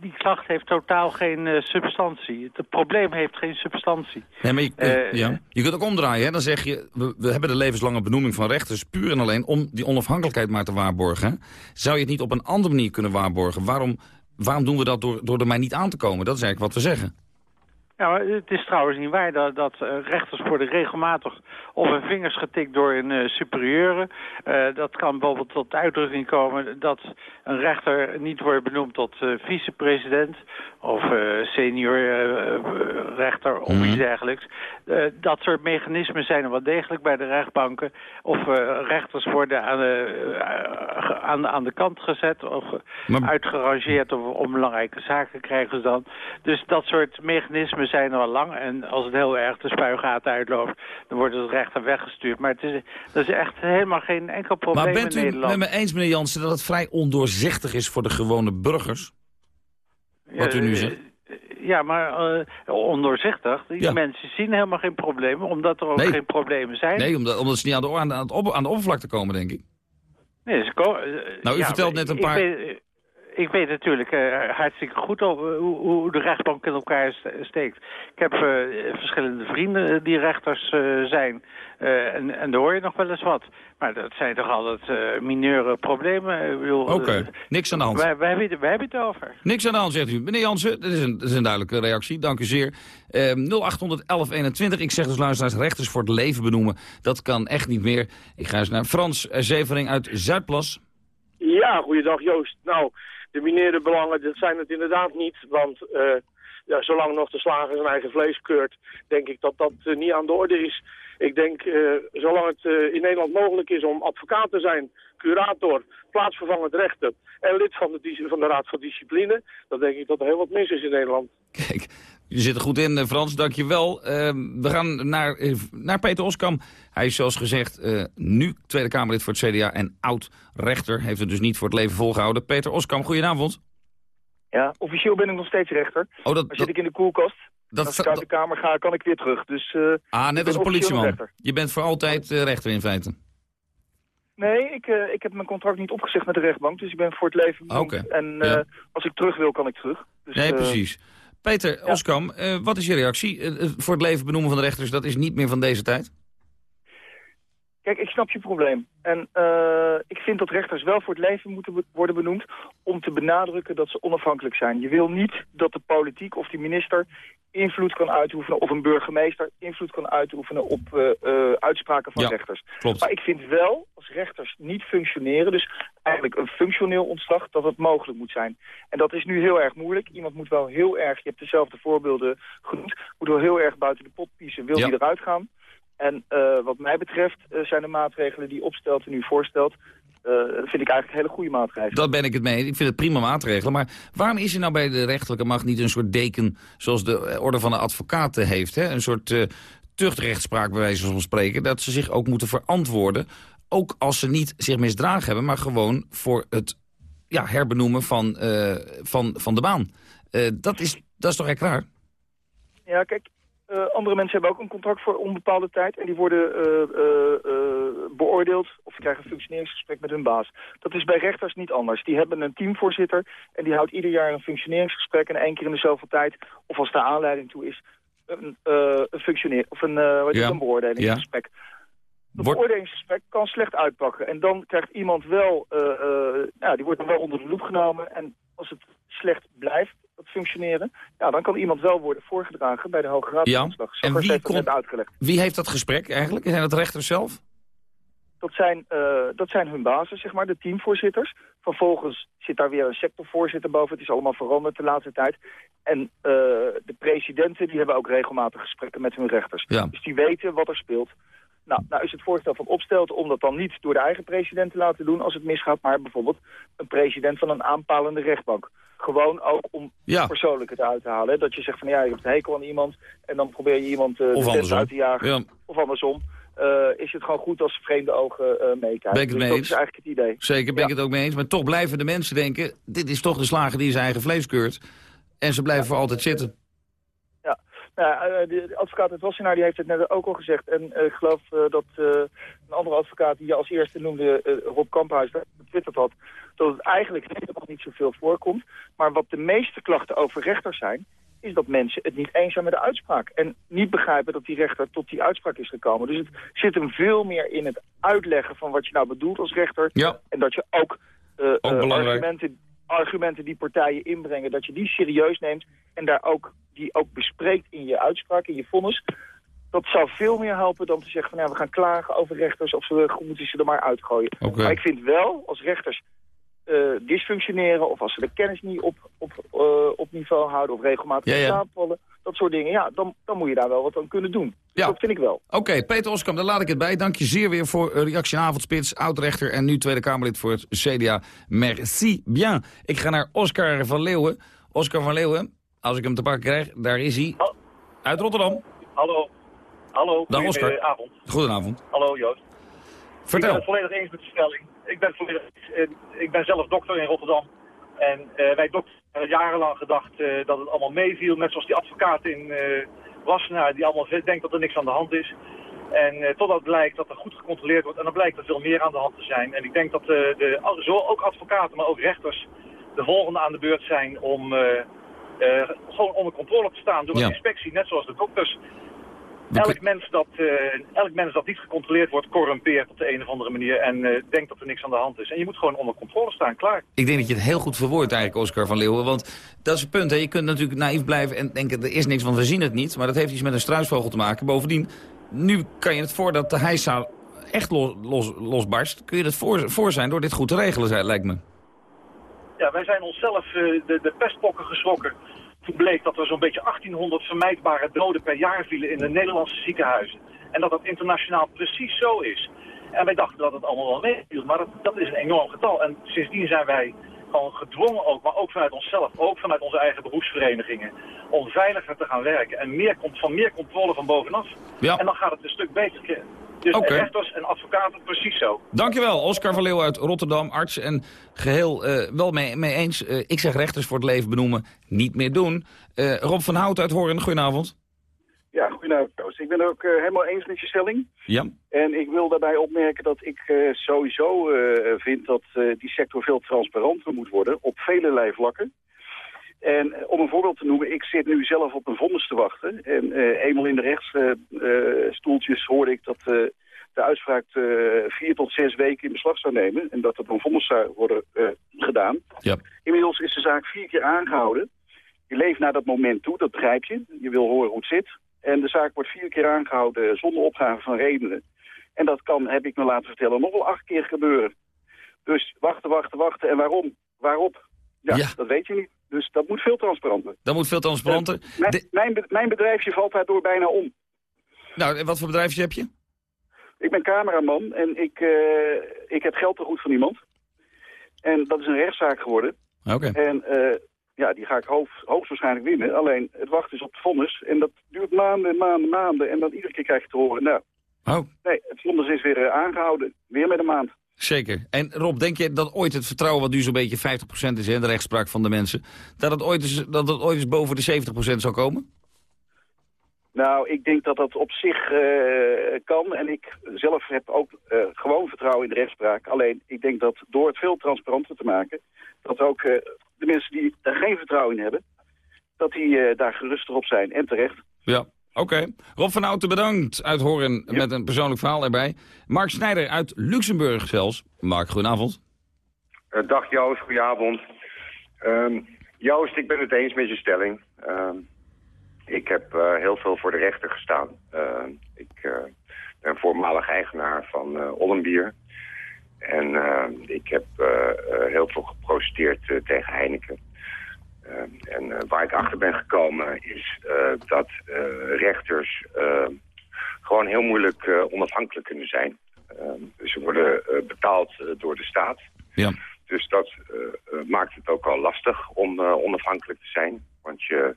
die klacht heeft totaal geen substantie. Het probleem heeft geen substantie. Nee, maar je, ja. je kunt ook omdraaien. Hè? Dan zeg je, we, we, hebben de levenslange benoeming van rechters... puur en alleen om die onafhankelijkheid maar te waarborgen. Zou je het niet op een andere manier kunnen waarborgen? Waarom, waarom doen we dat door, door er maar niet aan te komen? Dat is eigenlijk wat we zeggen. Ja, het is trouwens niet waar dat, dat uh, rechters worden regelmatig op hun vingers getikt door een uh, superieure. Uh, dat kan bijvoorbeeld tot uitdrukking komen dat een rechter niet wordt benoemd tot vicepresident of senior rechter of mm. iets dergelijks. dat soort mechanismen zijn er wel degelijk bij de rechtbanken. Of rechters worden aan de, aan, aan de kant gezet of maar... uitgerangeerd of onbelangrijke zaken krijgen ze dan. Dus dat soort mechanismen zijn er al lang. En als het heel erg de spuigaten uitloopt, dan wordt het rechter weggestuurd. Maar het is, dat is echt helemaal geen enkel probleem in Nederland. Maar bent u met me eens, meneer Jansen, dat het vrij ondoorzichtig is voor de gewone burgers? Wat u nu zegt? Ja, maar uh, ondoorzichtig. Die ja. mensen zien helemaal geen problemen, omdat er ook geen problemen zijn. Nee, omdat, omdat ze niet aan de, aan, de, aan de oppervlakte komen, denk ik. Nee, ze komen... Uh, nou, u ja, vertelt net een paar... Weet, ik weet natuurlijk uh, hartstikke goed hoe, hoe, de rechtbank in elkaar steekt. Ik heb uh, verschillende vrienden die rechters uh, zijn. en, en daar hoor je nog wel eens wat. Maar dat zijn toch altijd mineure problemen. Oké, niks aan de hand. Wij, wij, hebben, wij hebben het over. Niks aan de hand, zegt u. Meneer Jansen, dat is een, dat is een duidelijke reactie. Dank u zeer. 081121, ik zeg dus luisteraars, rechters voor het leven benoemen. Dat kan echt niet meer. Ik ga eens naar Frans Zevering uit Zuidplas. Ja, goeiedag Joost. Nou, de mineerde belangen, dat zijn het inderdaad niet. Want uh, ja, zolang nog de slager zijn eigen vlees keurt, denk ik dat dat uh, niet aan de orde is. Ik denk, uh, zolang het in Nederland mogelijk is om advocaat te zijn, curator, plaatsvervangend rechter en lid van de, van de Raad van Discipline, dan denk ik dat er heel wat mis is in Nederland. Kijk, je zit er goed in, Frans, dankjewel. Uh, we gaan naar, naar Peter Oskam. Hij is zoals gezegd uh, nu Tweede Kamerlid voor het CDA en oud-rechter. Heeft het dus niet voor het leven volgehouden. Peter Oskam, goedenavond. Ja, officieel ben ik nog steeds rechter. Oh, dat, Dan zit ik in de koelkast. Dat, als ik uit de Kamer ga, kan ik weer terug. Dus, uh, ah, net als een politieman. Je bent voor altijd rechter in feite. Nee, ik, uh, ik heb mijn contract niet opgezegd met de rechtbank, dus ik ben voor het leven okay. En uh, ja. als ik terug wil, kan ik terug. Dus, nee, precies. Peter ja. Oskam, uh, wat is je reactie? voor het leven benoemen van de rechters, dat is niet meer van deze tijd? Kijk, ik snap je probleem. En uh, ik vind dat rechters wel voor het leven moeten be worden benoemd... om te benadrukken dat ze onafhankelijk zijn. Je wil niet dat de politiek of die minister invloed kan uitoefenen... of een burgemeester invloed kan uitoefenen op uh, uh, uitspraken van ja, rechters. Klopt. Maar ik vind wel, als rechters niet functioneren... dus eigenlijk een functioneel ontslag, dat het mogelijk moet zijn. En dat is nu heel erg moeilijk. Iemand moet wel heel erg, je hebt dezelfde voorbeelden genoemd... moet wel heel erg buiten de pot piezen, wil ja. die eruit gaan... En uh, wat mij betreft uh, zijn de maatregelen die Opstelt nu voorstelt... Uh, vind ik eigenlijk hele goede maatregelen. Dat ben ik het mee. Ik vind het prima maatregelen. Maar waarom is er nou bij de rechterlijke macht niet een soort deken... zoals de orde van de advocaten heeft? Hè? Een soort tuchtrechtspraak bij wijze van spreken... dat ze zich ook moeten verantwoorden. Ook als ze niet zich misdragen hebben... maar gewoon voor het ja, herbenoemen van, van, van de baan. dat, is, dat is toch echt raar? Ja, kijk, uh, andere mensen hebben ook een contract voor onbepaalde tijd. En die worden uh, uh, beoordeeld of krijgen een functioneringsgesprek met hun baas. Dat is bij rechters niet anders. Die hebben een teamvoorzitter en die houdt ieder jaar een functioneringsgesprek. En één keer in de zoveel tijd, of als daar aanleiding toe is, een, een, functioneer, of een, wat ja. een beoordelingsgesprek. Ja. Beoordelingsgesprek kan slecht uitpakken. En dan krijgt iemand wel, nou, die wordt dan wel onder de loep genomen. En als het slecht blijft, functioneren, ja, dan kan iemand wel worden voorgedragen bij de Hoge Raad. Ja. En wie, heeft kon... uitgelegd. wie heeft dat gesprek eigenlijk? Zijn dat rechters zelf? Dat zijn, eh, dat zijn hun bazen, zeg maar, de teamvoorzitters. Vervolgens zit daar weer een sectorvoorzitter boven. Het is allemaal veranderd de laatste tijd. En uh, de presidenten die hebben ook regelmatig gesprekken met hun rechters. Ja. Dus die weten wat er speelt. Nou, nou is het voorstel van opstelt om dat dan niet door de eigen president te laten doen als het misgaat, maar bijvoorbeeld een president van een aanpalende rechtbank. Gewoon ook om Ja. persoonlijk het uit te halen. hè. Dat je zegt van ja, je hebt een hekel aan iemand en dan probeer je iemand Of de tent uit te jagen. Ja. Of andersom. Eh, is het gewoon goed als vreemde ogen eh meekijken. Ben ik het Dus mee dat eens. is eigenlijk het idee. Zeker, ben ik het ook mee eens. Maar toch blijven de mensen denken... dit is toch de slager die zijn eigen vlees keurt. En ze blijven voor altijd zitten. Ja, nou, ja, eh, de advocaat uit Wassenaar die heeft het net ook al gezegd. En eh, ik geloof eh, dat eh, een andere advocaat die je als eerste noemde, eh, Rob Kamphuis, dat getwitterd had, dat het eigenlijk helemaal niet zoveel voorkomt. Maar wat de meeste klachten over rechters zijn, is dat mensen het niet eens zijn met de uitspraak. En niet begrijpen dat die rechter tot die uitspraak is gekomen. Dus het zit hem veel meer in het uitleggen van wat je nou bedoelt als rechter. Ja. En dat je ook, eh, eh, belangrijk. argumenten, argumenten die partijen inbrengen, dat je die serieus neemt en daar ook, die ook bespreekt in je uitspraak, in je vonnis. Dat zou veel meer helpen dan te zeggen van ja, we gaan klagen over rechters of we moeten ze er maar uitgooien. Maar ik vind wel, als rechters eh, dysfunctioneren of als ze de kennis niet op, op, eh, op niveau houden of regelmatig Ja, vallen, dat soort dingen, ja, dan, dan moet je daar wel wat aan kunnen doen. Ja. Dat vind ik wel. Oké, Peter Oskam, daar laat ik het bij. Dank je zeer weer voor eh, reactie in avondspits. Oud-rechter en nu Tweede Kamerlid voor het CDA. Merci bien. Ik ga naar Oscar van Leeuwen. Oscar van Leeuwen, als ik hem te pakken krijg, daar is hij. Uit Rotterdam. Hallo. Hallo. Dag, Oscar. Goedenavond. Goedenavond. Hallo Joost. Ik ben Vertel. het volledig eens met de stelling. Ik ben, eh, ik ben zelf dokter in Rotterdam. En eh, wij dokters hebben jarenlang gedacht eh, dat het allemaal meeviel. Net zoals die advocaat in Wassenaar die allemaal denkt dat er niks aan de hand is. En totdat blijkt dat er goed gecontroleerd wordt. En dan blijkt er veel meer aan de hand te zijn. En ik denk dat de, zo ook advocaten, maar ook rechters de volgende aan de beurt zijn om gewoon onder controle te staan door Ja. een inspectie. Net zoals de dokters. Elk mens, dat, eh, elk mens dat niet gecontroleerd wordt, corrumpeert op de een of andere manier en eh, denkt dat er niks aan de hand is. En je moet gewoon onder controle staan, klaar. Ik denk dat je het heel goed verwoordt eigenlijk, Oscar van Leeuwen. Want dat is het punt. Hè. Je kunt natuurlijk naïef blijven en denken, er is niks, want we zien het niet. Maar dat heeft iets met een struisvogel te maken. Bovendien, nu kan je het voordat de hijsa echt los, los, losbarst... kun je het voor, voor zijn door dit goed te regelen, lijkt me. Ja, wij zijn onszelf eh, de, de pestpokken geschrokken. Toen bleek dat er zo'n beetje 1800 vermijdbare doden per jaar vielen in de Nederlandse ziekenhuizen. En dat dat internationaal precies zo is. En wij dachten dat het allemaal wel meeviel, maar dat, dat is een enorm getal. En sindsdien zijn wij gewoon gedwongen ook, maar ook vanuit onszelf, ook vanuit onze eigen beroepsverenigingen, om veiliger te gaan werken en meer, van meer controle van bovenaf. Ja. En dan gaat het een stuk beter. Dus Oké. rechters en advocaten precies zo. Dankjewel, Oscar van Leeuwen uit Rotterdam, arts en geheel eh, wel mee, mee eens. Eh, ik zeg rechters voor het leven benoemen, niet meer doen. Eh, Rob van Hout uit Hoorn, goedenavond. Ja, goedenavond Koos. Ik ben het ook helemaal eens met je stelling. Ja. En ik wil daarbij opmerken dat ik eh, sowieso eh, vind dat eh, die sector veel transparanter moet worden op velelei vlakken. En eh, om een voorbeeld te noemen, ik zit nu zelf op een vonnis te wachten. En eh, eenmaal in de rechtsstoeltjes hoorde ik dat eh, de uitspraak vier tot zes weken in beslag zou nemen. En dat er een vonnis zou worden gedaan. Ja. Inmiddels is de zaak vier keer aangehouden. Je leeft naar dat moment toe, dat begrijp je. Je wil horen hoe het zit. En de zaak wordt vier keer aangehouden zonder opgave van redenen. En dat kan, heb ik me laten vertellen, nog wel acht keer gebeuren. Dus wachten, wachten, wachten. En waarom? Waarop? Ja, Ja. dat weet je niet. Dus dat moet veel transparanter. Dat moet veel transparanter. Mijn, mijn, mijn bedrijfje valt daardoor bijna om. Nou, en wat voor bedrijfje heb je? Ik ben cameraman en ik, eh, ik heb geld te goed van iemand. En dat is een rechtszaak geworden. Oké. En eh, ja, die ga ik hoog, hoogstwaarschijnlijk winnen. Alleen het wachten is op het vonnis. En dat duurt maanden, maanden, maanden. En dan iedere keer krijg je te horen, nou, Oh, nee, het vonnis is weer eh, aangehouden. Weer met een maand. Zeker. En Rob, denk je dat ooit het vertrouwen, wat nu zo'n beetje 50% is, hè, de rechtspraak van de mensen, dat het ooit eens, dat het ooit eens boven de 70% zal komen? Nou, ik denk dat dat op zich eh, kan. En ik zelf heb ook eh, gewoon vertrouwen in de rechtspraak. Alleen, ik denk dat door het veel transparanter te maken... dat ook eh, de mensen die er geen vertrouwen in hebben... dat die daar gerustig op zijn. En terecht. Ja. Oké. Rob van Houten bedankt uit Horen met een persoonlijk verhaal erbij. Mark Snijder uit Luxemburg zelfs. Mark, goedenavond. Eh, dag Joost, goedenavond. Ehm, Joost, ik ben het eens met je stelling. Ehm, ik heb eh, heel veel voor de rechter gestaan. Ehm, ik, eh, een voormalig eigenaar van uh, Ollenbier. En ik heb heel veel geprotesteerd tegen Heineken. En waar ik achter ben gekomen is dat rechters gewoon heel moeilijk onafhankelijk kunnen zijn. ze worden betaald door de staat. Ja. Dus dat maakt het ook al lastig om onafhankelijk te zijn. Want je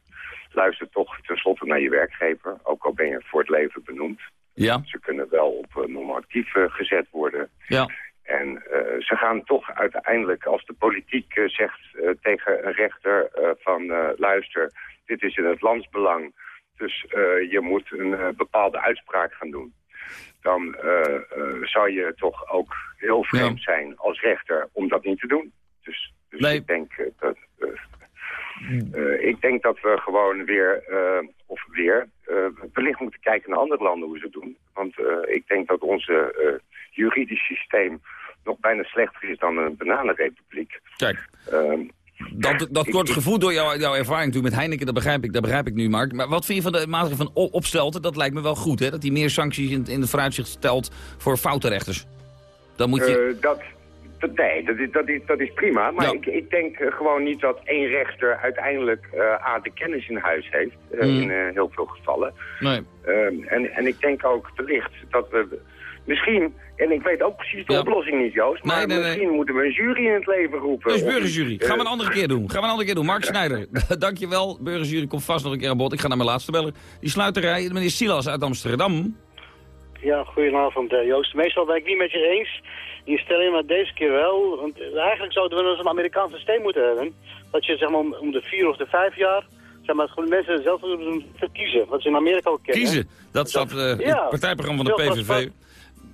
luistert toch tenslotte naar je werkgever. Ook al ben je voor het leven benoemd. Ja. Ze kunnen wel op normatief uh, gezet worden. Ja. En uh, ze gaan toch uiteindelijk, als de politiek zegt tegen een rechter van luister, dit is in het landsbelang, dus je moet een bepaalde uitspraak gaan doen. Dan zou je toch ook heel vreemd zijn als rechter om dat niet te doen. Dus, dus nee. ik denk dat uh, ik denk dat we gewoon weer, uh, of weer, uh, wellicht moeten kijken naar andere landen hoe ze het doen. Want ik denk dat onze juridisch systeem nog bijna slechter is dan een bananenrepubliek. Kijk, dat, dat wordt gevoed door jouw, jouw ervaring toen met Heineken, dat begrijp ik, dat begrijp ik nu, Mark. Maar wat vind je van de maatregelen van opstelten? Dat lijkt me wel goed, hè? Dat hij meer sancties in, in de vooruitzicht stelt voor foutenrechters. Dan moet je... dat, Nee, dat is, dat is, dat is prima. Maar Ja. ik, ik denk eh, gewoon niet dat één rechter uiteindelijk eh A, de kennis in huis heeft. eh, Mm. In heel veel gevallen. Nee. Ehm, en, en ik denk ook wellicht dat we misschien... En ik weet ook precies de Ja. oplossing niet, Joost. Maar Nee, nee, nee. misschien moeten we een jury in het leven roepen. Dus burgerjury. Gaan we een andere keer doen. Gaan we een andere keer doen. Mark Snijder, dankjewel. Burgerjury komt vast nog een keer aan bod. Ik ga naar mijn laatste beller. Die sluiterij, meneer Silas uit Amsterdam. Ja, goedenavond eh, Joost. Meestal ben ik niet met je eens in je stelling, maar deze keer wel. Want eh, eigenlijk zouden we een Amerikaans systeem moeten hebben. Dat je zeg maar om, de vier of de vijf jaar, zeg maar, gewoon mensen zelf moeten kiezen. Wat ze in Amerika ook kennen. Kiezen. Dat staat eh, in Ja. het partijprogramma van de PVV.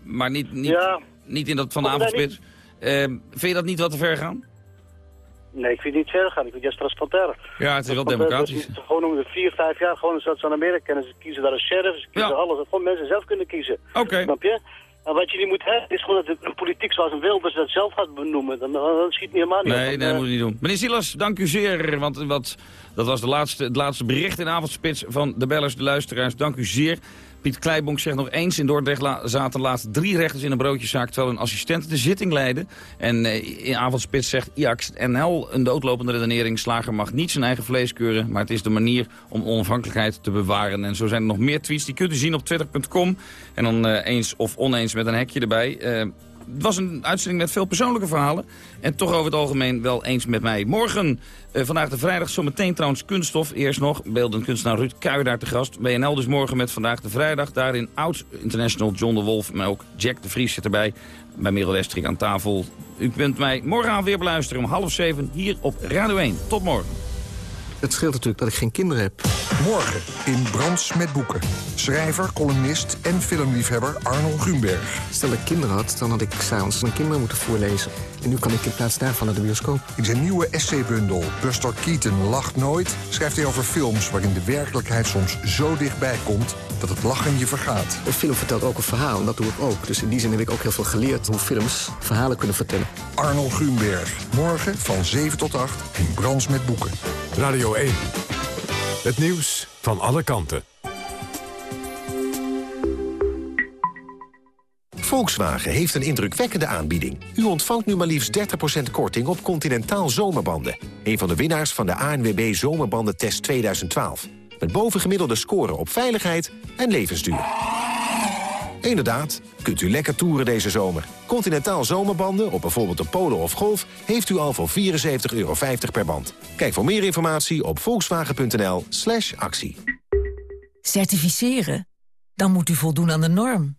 Maar niet, niet, Ja. niet in dat van de avondspits. Ehm, vind je dat niet wat te ver gaan? Nee, ik vind het niet verder gaan. Ik vind het juist transparant. Ja, het is wel eh, democratisch. dat is Gewoon om de vier, vijf jaar, gewoon zoals ze in Amerika kennen. Ze kiezen daar een sheriff, ze kiezen alles. Dat gewoon mensen zelf kunnen kiezen. Oké. Snap je? En wat je niet moet hebben, is gewoon dat een politiek zoals een Wilders dat zelf gaat benoemen. Dan, dan, dan schiet niet helemaal niet. Nee, nee, dat eh, moet je niet doen. Meneer Silas, dank u zeer. Want wat, dat was de laatste, het laatste bericht in avondspits van de bellers, de luisteraars. Dank u zeer. Piet Kleibonk zegt nog eens, in Dordrecht zaten laatst drie rechters in een broodjeszaak... terwijl een assistent de zitting leidde. En eh, in avondspits zegt IAX NL een doodlopende redenering. Slager mag niet zijn eigen vlees keuren, maar het is de manier om onafhankelijkheid te bewaren. En zo zijn er nog meer tweets, die kunt u zien op twitter.com. En dan eh, eens of oneens met een hekje erbij. Eh, het was een uitzending met veel persoonlijke verhalen. En toch over het algemeen wel eens met mij. Morgen, eh, vandaag de vrijdag, zometeen trouwens kunststof. Eerst nog, beeldend kunstenaar Ruud Kuijer te gast. BNL dus morgen met vandaag de vrijdag. Daarin oud-international John de Wolf, maar ook Jack de Vries zit erbij. Bij Merel Westrik aan tafel. U kunt mij morgenavond weer beluisteren om half zeven hier op Radio 1. Tot morgen. Het scheelt natuurlijk dat ik geen kinderen heb. Morgen in Brands met Boeken. Schrijver, columnist en filmliefhebber Arnold Grunberg. Stel ik kinderen had, dan had ik s'avonds aan kinderen moeten voorlezen. En nu kan ik in plaats daarvan naar de bioscoop. In zijn nieuwe essaybundel Buster Keaton lacht nooit... schrijft hij over films waarin de werkelijkheid soms zo dichtbij komt... dat het lachen je vergaat. Een film vertelt ook een verhaal en dat doe ik ook. Dus in die zin heb ik ook heel veel geleerd hoe films verhalen kunnen vertellen. Arnold Grunberg. Morgen van 7 tot 8 in Brands met Boeken. Radio 1. Het nieuws van alle kanten. Volkswagen heeft een indrukwekkende aanbieding. U ontvangt nu maar liefst 30% korting op Continentaal zomerbanden. Een van de winnaars van de ANWB Zomerbandentest 2012. Met bovengemiddelde scoren op veiligheid en levensduur. Inderdaad, kunt u lekker toeren deze zomer. Continentaal zomerbanden op bijvoorbeeld de Polo of Golf... heeft u al voor 74,50 euro per band. Kijk voor meer informatie op volkswagen.nl slash actie. Certificeren? Dan moet u voldoen aan de norm.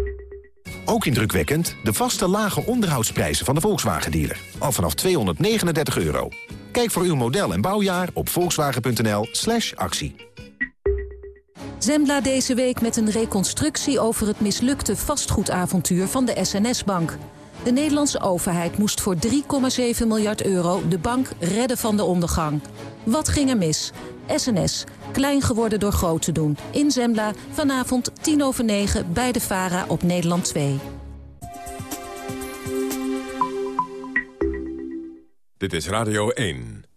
Ook indrukwekkend de vaste lage onderhoudsprijzen van de Volkswagen-dealer. Al vanaf 239 euro. Kijk voor uw model en bouwjaar op volkswagen.nl slash actie. Zembla deze week met een reconstructie over het mislukte vastgoedavontuur van de SNS-bank. De Nederlandse overheid moest voor 3,7 miljard euro de bank redden van de ondergang. Wat ging er mis? SNS, klein geworden door groot te doen. In Zembla, vanavond 10 over 9 bij de VARA op Nederland 2. Dit is Radio 1.